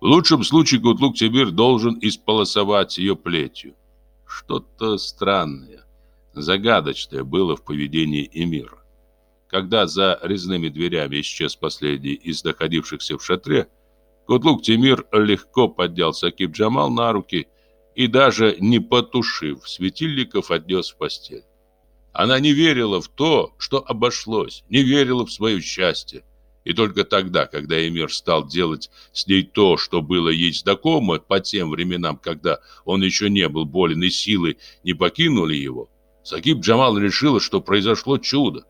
В лучшем случае Кутлук Тибир должен исполосовать ее плетью. Что-то странное, загадочное было в поведении Эмира. Когда за резными дверями исчез последний из находившихся в шатре, Кутлук Тимир легко поднял Сакиб Джамал на руки и даже не потушив светильников, отнес в постель. Она не верила в то, что обошлось, не верила в свое счастье. И только тогда, когда Эмир стал делать с ней то, что было ей знакомо по тем временам, когда он еще не был болен и силы не покинули его, Сагиб Джамал решила, что произошло чудо.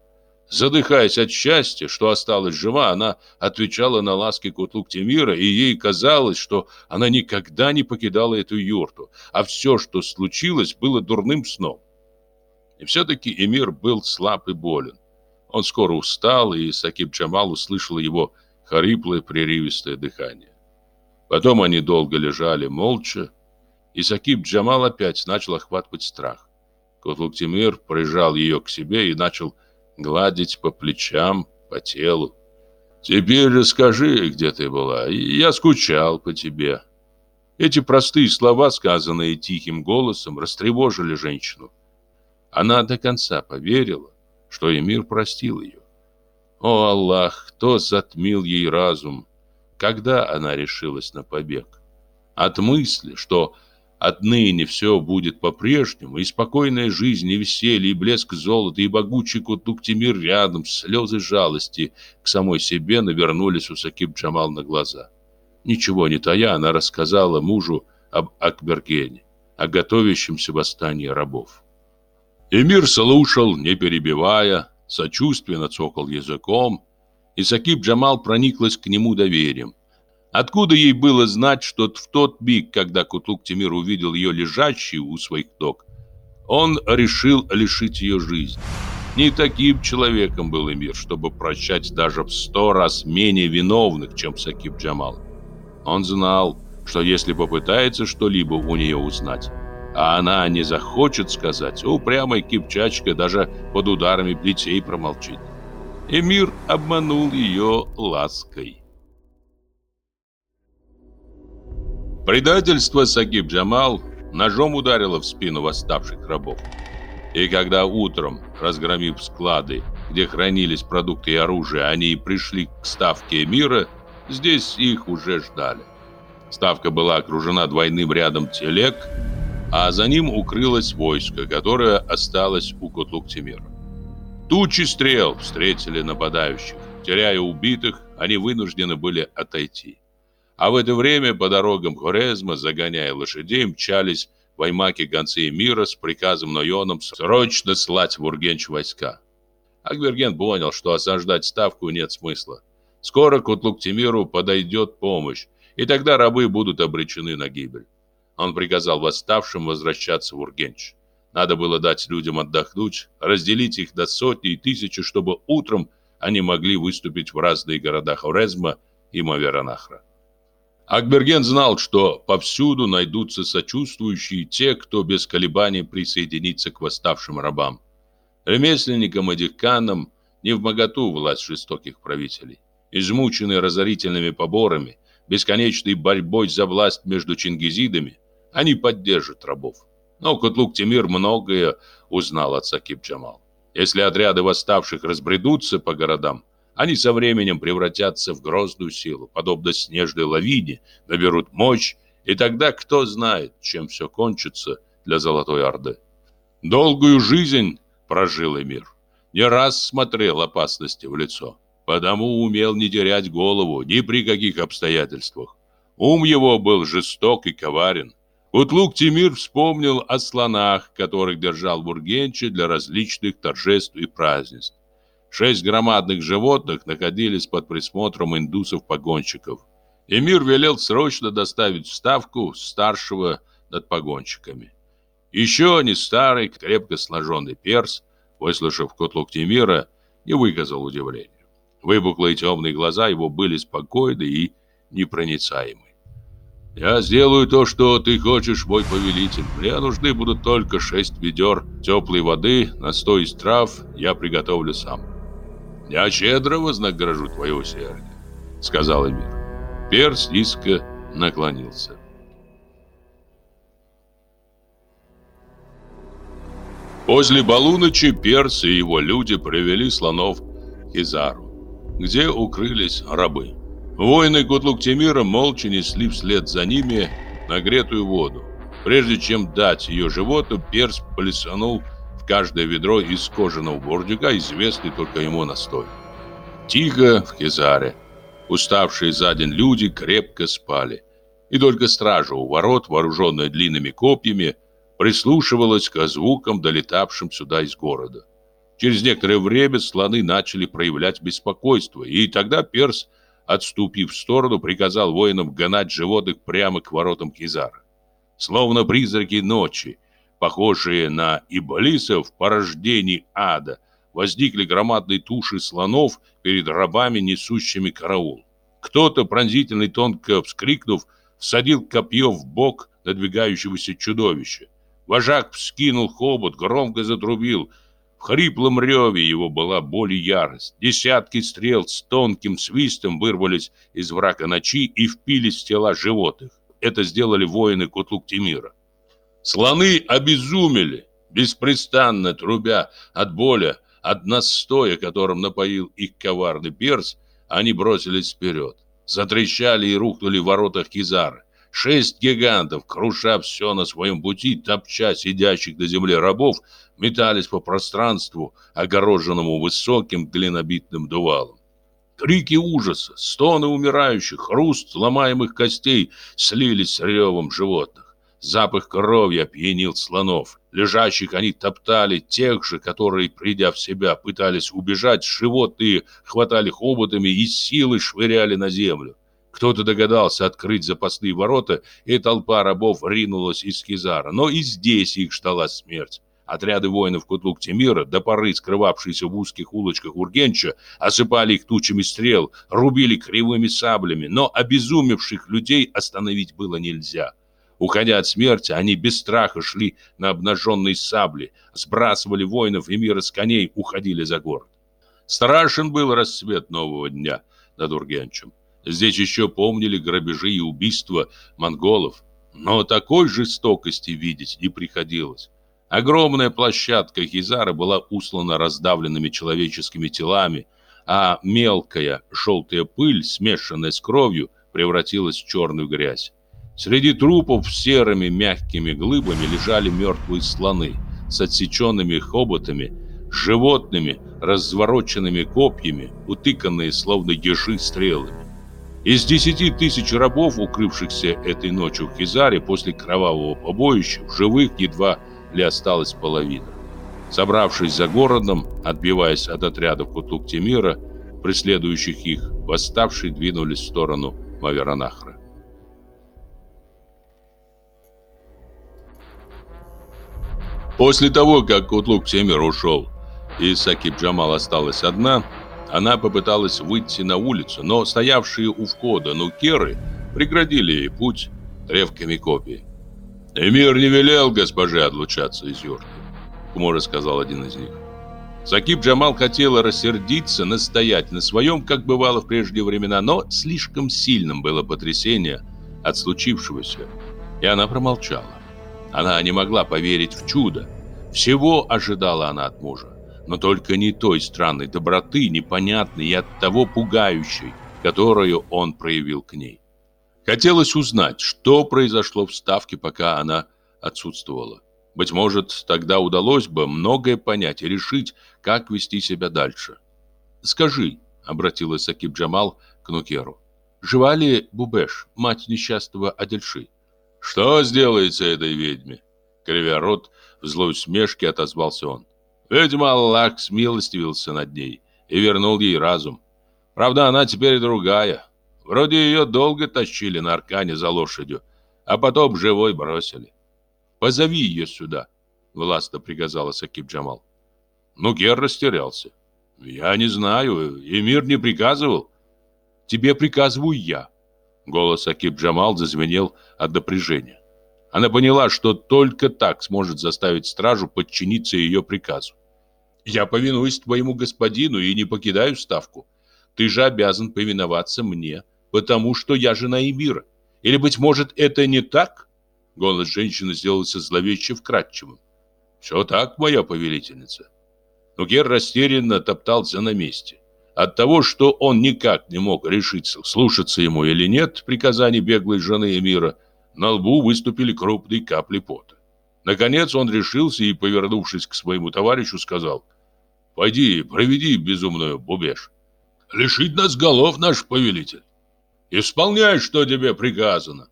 Задыхаясь от счастья, что осталась жива, она отвечала на ласки Кутлук Тимира, и ей казалось, что она никогда не покидала эту юрту, а все, что случилось, было дурным сном. И все-таки эмир был слаб и болен. Он скоро устал, и Сакиб Джамал услышал его хриплое прерывистое дыхание. Потом они долго лежали молча, и Сакиб Джамал опять начал охватывать страх. Котлук Тимир прижал ее к себе и начал гладить по плечам, по телу. «Теперь расскажи, где ты была. Я скучал по тебе». Эти простые слова, сказанные тихим голосом, растревожили женщину. Она до конца поверила, что Эмир простил ее. О, Аллах, кто затмил ей разум? Когда она решилась на побег? От мысли, что отныне все будет по-прежнему, и спокойная жизнь, и веселье, и блеск золота, и богучий Кутук-Тимир рядом, слезы жалости к самой себе навернулись у Сакиб Джамал на глаза. Ничего не тая, она рассказала мужу об Акбергене, о готовящемся восстании рабов. Эмир слушал, не перебивая, сочувственно цокал языком, и Сакиб Джамал прониклась к нему доверием. Откуда ей было знать, что в тот миг, когда Кутлук Тимир увидел ее лежащей у своих ног, он решил лишить ее жизни? Не таким человеком был Эмир, чтобы прощать даже в сто раз менее виновных, чем Сакиб Джамал. Он знал, что если попытается что-либо у нее узнать, а она не захочет сказать, упрямая кипчачка даже под ударами плетей промолчит. Эмир обманул ее лаской. Предательство Сагиб Джамал ножом ударило в спину восставших рабов. И когда утром, разгромив склады, где хранились продукты и оружие, они пришли к ставке мира, здесь их уже ждали. Ставка была окружена двойным рядом телег, а за ним укрылось войско, которое осталось у Котлук-Тимира. Тучи стрел встретили нападающих. Теряя убитых, они вынуждены были отойти. А в это время по дорогам Хорезма, загоняя лошадей, мчались ваймаки-гонцы мира с приказом Нойоном срочно слать в Ургенч войска. Акберген понял, что осаждать ставку нет смысла. Скоро к Утлук-Тимиру подойдет помощь, и тогда рабы будут обречены на гибель. Он приказал восставшим возвращаться в Ургенч. Надо было дать людям отдохнуть, разделить их до сотни и тысячи, чтобы утром они могли выступить в разные города Хорезма и Маверанахра. Акберген знал, что повсюду найдутся сочувствующие те, кто без колебаний присоединится к восставшим рабам. Ремесленникам и диканам не в моготу власть жестоких правителей. Измученные разорительными поборами, бесконечной борьбой за власть между чингизидами, они поддержат рабов. Но Кутлук Тимир многое узнал от Сакиб Джамал. Если отряды восставших разбредутся по городам, они со временем превратятся в грозную силу, подобно снежной лавине, наберут мощь, и тогда кто знает, чем все кончится для Золотой Орды. Долгую жизнь прожил Эмир. Не раз смотрел опасности в лицо, потому умел не терять голову ни при каких обстоятельствах. Ум его был жесток и коварен. Утлук Тимир вспомнил о слонах, которых держал Бургенчи для различных торжеств и празднеств. Шесть громадных животных находились под присмотром индусов-погонщиков. Эмир велел срочно доставить вставку старшего над погонщиками. Еще не старый, крепко сложенный перс, выслушав котлук Тимира, не выказал удивления. Выпуклые темные глаза его были спокойны и непроницаемы. «Я сделаю то, что ты хочешь, мой повелитель. Мне нужны будут только шесть ведер теплой воды, настой из трав я приготовлю сам». «Я щедро вознагражу твое усердие», — сказал Эмир. Перс низко наклонился. После полуночи Перс и его люди привели слонов к Изару, где укрылись рабы. Воины Кутлук-Тимира молча несли вслед за ними нагретую воду. Прежде чем дать ее животу, Перс плесанул каждое ведро из кожаного бурдюка, известный только ему настой. Тихо в Хизаре. Уставшие за день люди крепко спали. И только стража у ворот, вооруженная длинными копьями, прислушивалась к звукам, долетавшим сюда из города. Через некоторое время слоны начали проявлять беспокойство, и тогда Перс, отступив в сторону, приказал воинам гнать животных прямо к воротам Кизара. Словно призраки ночи, похожие на иболисов порождений ада, возникли громадные туши слонов перед рабами, несущими караул. Кто-то, пронзительно тонко вскрикнув, всадил копье в бок надвигающегося чудовища. Вожак вскинул хобот, громко затрубил. В хриплом реве его была боль и ярость. Десятки стрел с тонким свистом вырвались из врага ночи и впились в тела животных. Это сделали воины Кутлук-Тимира. Слоны обезумели, беспрестанно трубя от боли, от настоя, которым напоил их коварный перс, они бросились вперед. Затрещали и рухнули в воротах Кизара. Шесть гигантов, круша все на своем пути, топча сидящих на земле рабов, метались по пространству, огороженному высоким глинобитным дувалом. Крики ужаса, стоны умирающих, хруст ломаемых костей слились с ревом животных. Запах крови опьянил слонов. Лежащих они топтали, тех же, которые, придя в себя, пытались убежать, животные хватали хоботами и силой швыряли на землю. Кто-то догадался открыть запасные ворота, и толпа рабов ринулась из Кизара. Но и здесь их ждала смерть. Отряды воинов Кутлук-Тимира, до поры скрывавшиеся в узких улочках Ургенча, осыпали их тучами стрел, рубили кривыми саблями, но обезумевших людей остановить было нельзя. Уходя от смерти, они без страха шли на обнаженные сабли, сбрасывали воинов и мира с коней, уходили за город. Страшен был рассвет нового дня над Ургенчем. Здесь еще помнили грабежи и убийства монголов, но такой жестокости видеть не приходилось. Огромная площадка Хизара была услана раздавленными человеческими телами, а мелкая желтая пыль, смешанная с кровью, превратилась в черную грязь. Среди трупов серыми мягкими глыбами лежали мертвые слоны с отсеченными хоботами, животными, развороченными копьями, утыканные словно ежи стрелами. Из десяти тысяч рабов, укрывшихся этой ночью в Хизаре после кровавого побоища, в живых едва ли осталась половина. Собравшись за городом, отбиваясь от отрядов Кутук-Тимира, преследующих их, восставшие двинулись в сторону Маверанахра. После того, как Кутлук-Тимир ушел и Сакиб Джамал осталась одна, она попыталась выйти на улицу, но стоявшие у входа нукеры преградили ей путь древками копий. «Эмир не велел госпоже отлучаться из юрты», — хмуро сказал один из них. Сакиб Джамал хотела рассердиться, настоять на своем, как бывало в прежние времена, но слишком сильным было потрясение от случившегося, и она промолчала. Она не могла поверить в чудо. Всего ожидала она от мужа но только не той странной доброты, непонятной и оттого пугающей, которую он проявил к ней. Хотелось узнать, что произошло в Ставке, пока она отсутствовала. Быть может, тогда удалось бы многое понять и решить, как вести себя дальше. «Скажи», — обратилась Акиб Джамал к Нукеру, «жива ли Бубеш, мать несчастного Адельши?» «Что сделается этой ведьме?» Кривя рот, в злой усмешке отозвался он. Видимо, Аллах смилостивился над ней и вернул ей разум. Правда, она теперь другая. Вроде ее долго тащили на аркане за лошадью, а потом живой бросили. «Позови ее сюда», — властно приказала Сакиб Джамал. Ну, Гер растерялся. «Я не знаю, Эмир не приказывал». «Тебе приказываю я». Голос Акиб Джамал зазвенел от напряжения. Она поняла, что только так сможет заставить стражу подчиниться ее приказу. «Я повинуюсь твоему господину и не покидаю ставку. Ты же обязан повиноваться мне, потому что я жена Эмира. Или, быть может, это не так?» Голос женщины сделался зловеще вкрадчивым. «Все так, моя повелительница». Но Гер растерянно топтался на месте. От того, что он никак не мог решиться, слушаться ему или нет приказаний беглой жены Эмира, на лбу выступили крупные капли пота. Наконец он решился и, повернувшись к своему товарищу, сказал, «Пойди, проведи безумную бубеж. Лишить нас голов, наш повелитель. Исполняй, что тебе приказано!»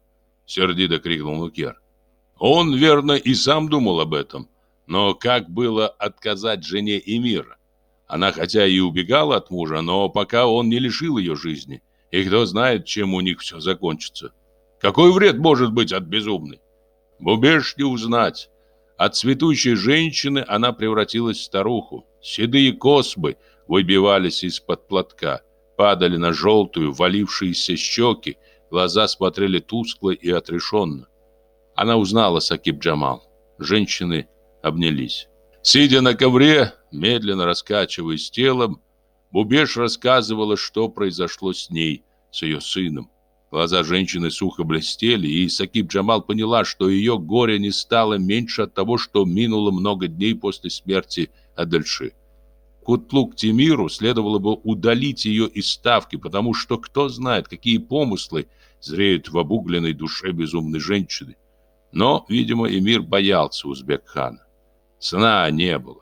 Сердито крикнул Лукер. Он, верно, и сам думал об этом. Но как было отказать жене Эмира? Она хотя и убегала от мужа, но пока он не лишил ее жизни. И кто знает, чем у них все закончится. Какой вред может быть от безумной? Бубеш не узнать. От цветущей женщины она превратилась в старуху. Седые космы выбивались из-под платка, падали на желтую, валившиеся щеки, глаза смотрели тускло и отрешенно. Она узнала Сакиб Джамал. Женщины обнялись. Сидя на ковре, медленно раскачиваясь телом, Бубеш рассказывала, что произошло с ней, с ее сыном. Глаза женщины сухо блестели, и Сакиб Джамал поняла, что ее горе не стало меньше от того, что минуло много дней после смерти Адельши. Кутлук Тимиру следовало бы удалить ее из ставки, потому что кто знает, какие помыслы зреют в обугленной душе безумной женщины. Но, видимо, эмир боялся Узбек-хана. Сна не было.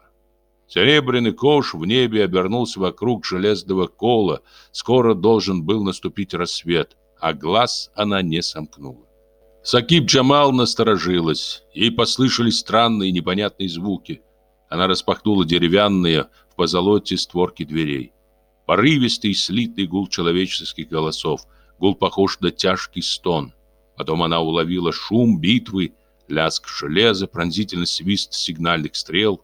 Серебряный кош в небе обернулся вокруг железного кола. Скоро должен был наступить рассвет а глаз она не сомкнула. Сакиб Джамал насторожилась. Ей послышались странные непонятные звуки. Она распахнула деревянные в позолоте створки дверей. Порывистый слитный гул человеческих голосов, Гул похож на тяжкий стон. Потом она уловила шум битвы, лязг железа, пронзительный свист сигнальных стрел.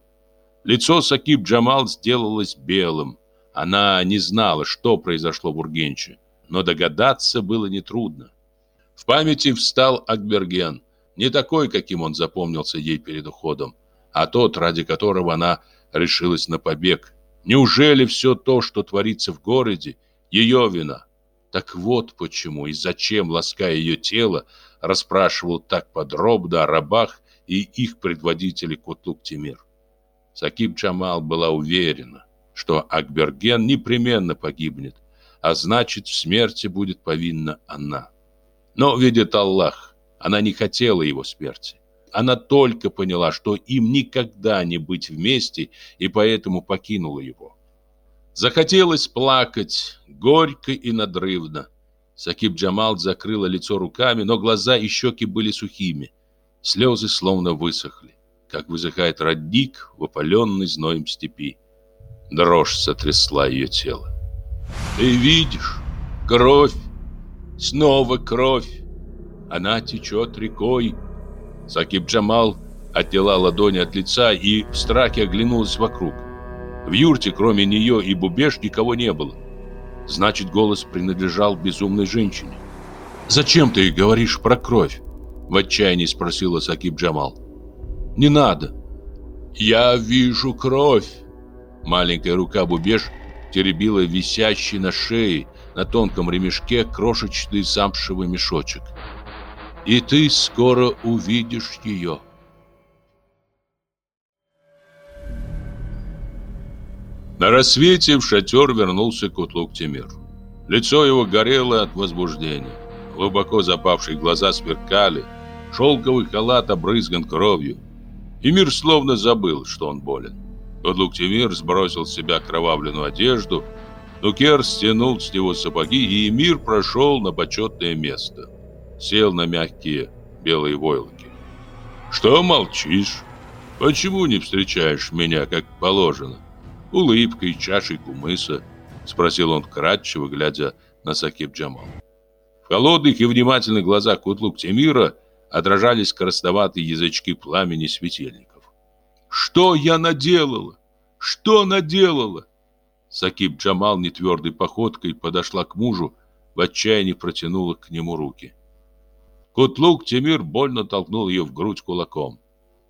Лицо Сакиб Джамал сделалось белым. Она не знала, что произошло в Ургенче, но догадаться было нетрудно. В памяти встал Акберген, не такой, каким он запомнился ей перед уходом, а тот, ради которого она решилась на побег. Неужели все то, что творится в городе, ее вина? Так вот почему и зачем, лаская ее тело, расспрашивал так подробно о рабах и их предводителе Кутлук-Тимир. Сакиб Джамал была уверена, что Акберген непременно погибнет, а значит, в смерти будет повинна она. Но, видит Аллах, она не хотела его смерти. Она только поняла, что им никогда не быть вместе, и поэтому покинула его. Захотелось плакать, горько и надрывно. Сакиб Джамал закрыла лицо руками, но глаза и щеки были сухими. Слезы словно высохли, как высыхает родник в опаленной зноем степи. Дрожь сотрясла ее тело. «Ты видишь? Кровь! Снова кровь! Она течет рекой!» Сакиб Джамал отняла ладони от лица и в страхе оглянулась вокруг. В юрте, кроме нее и Бубеш, никого не было. Значит, голос принадлежал безумной женщине. «Зачем ты говоришь про кровь?» В отчаянии спросила Сакиб Джамал. «Не надо». «Я вижу кровь!» Маленькая рука Бубеш теребила висящий на шее на тонком ремешке крошечный замшевый мешочек. «И ты скоро увидишь ее». На рассвете в шатер вернулся Кутлук Тимир. Лицо его горело от возбуждения. Глубоко запавшие глаза сверкали. Шелковый халат обрызган кровью. И мир словно забыл, что он болен. Кутлук Тимир сбросил с себя кровавленную одежду. Нукер стянул с него сапоги, и Эмир прошел на почетное место. Сел на мягкие белые войлоки. «Что молчишь? Почему не встречаешь меня, как положено?» улыбкой, чашей кумыса?» — спросил он кратчево, глядя на Сакиб Джамал. В холодных и внимательных глазах Кутлук Тимира отражались красноватые язычки пламени светильников. «Что я наделала? Что наделала?» Сакиб Джамал нетвердой походкой подошла к мужу, в отчаянии протянула к нему руки. Кутлук Тимир больно толкнул ее в грудь кулаком.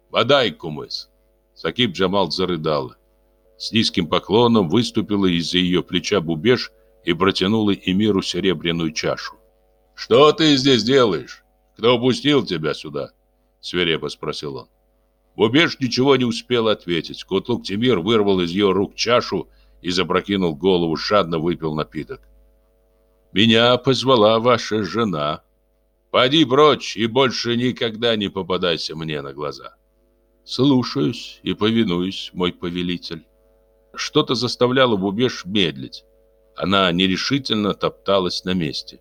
«Подай, кумыс!» Сакиб Джамал зарыдала. С низким поклоном выступила из-за ее плеча Бубеш и протянула Эмиру серебряную чашу. «Что ты здесь делаешь? Кто пустил тебя сюда?» Свирепо спросил он. Бубеш ничего не успел ответить. Кутлук Тимир вырвал из ее рук чашу и запрокинул голову, жадно выпил напиток. «Меня позвала ваша жена. Пойди прочь и больше никогда не попадайся мне на глаза». «Слушаюсь и повинуюсь, мой повелитель». Что-то заставляло Бубеш медлить. Она нерешительно топталась на месте.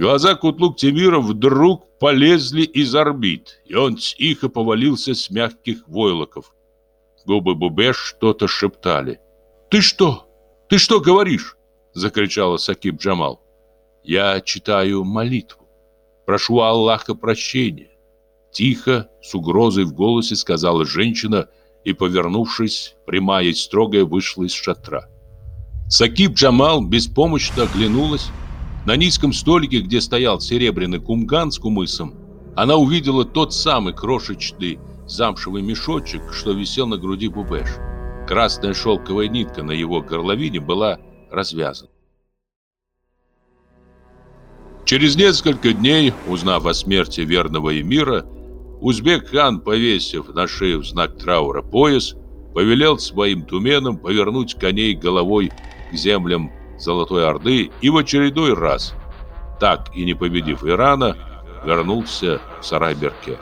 Глаза Кутлук Тимира вдруг полезли из орбит, и он тихо повалился с мягких войлоков. Губы Бубеш что-то шептали. «Ты что? Ты что говоришь?» — закричала Сакиб Джамал. «Я читаю молитву. Прошу Аллаха прощения». Тихо, с угрозой в голосе сказала женщина — и, повернувшись, прямая и строгая, вышла из шатра. Сакиб Джамал беспомощно оглянулась. На низком столике, где стоял серебряный кумган с кумысом, она увидела тот самый крошечный замшевый мешочек, что висел на груди Бубеш. Красная шелковая нитка на его горловине была развязана. Через несколько дней, узнав о смерти верного эмира, Узбек-хан, повесив на шею в знак траура пояс, повелел своим туменам повернуть коней головой к землям Золотой Орды и в очередной раз, так и не победив Ирана, вернулся в Сарайберке.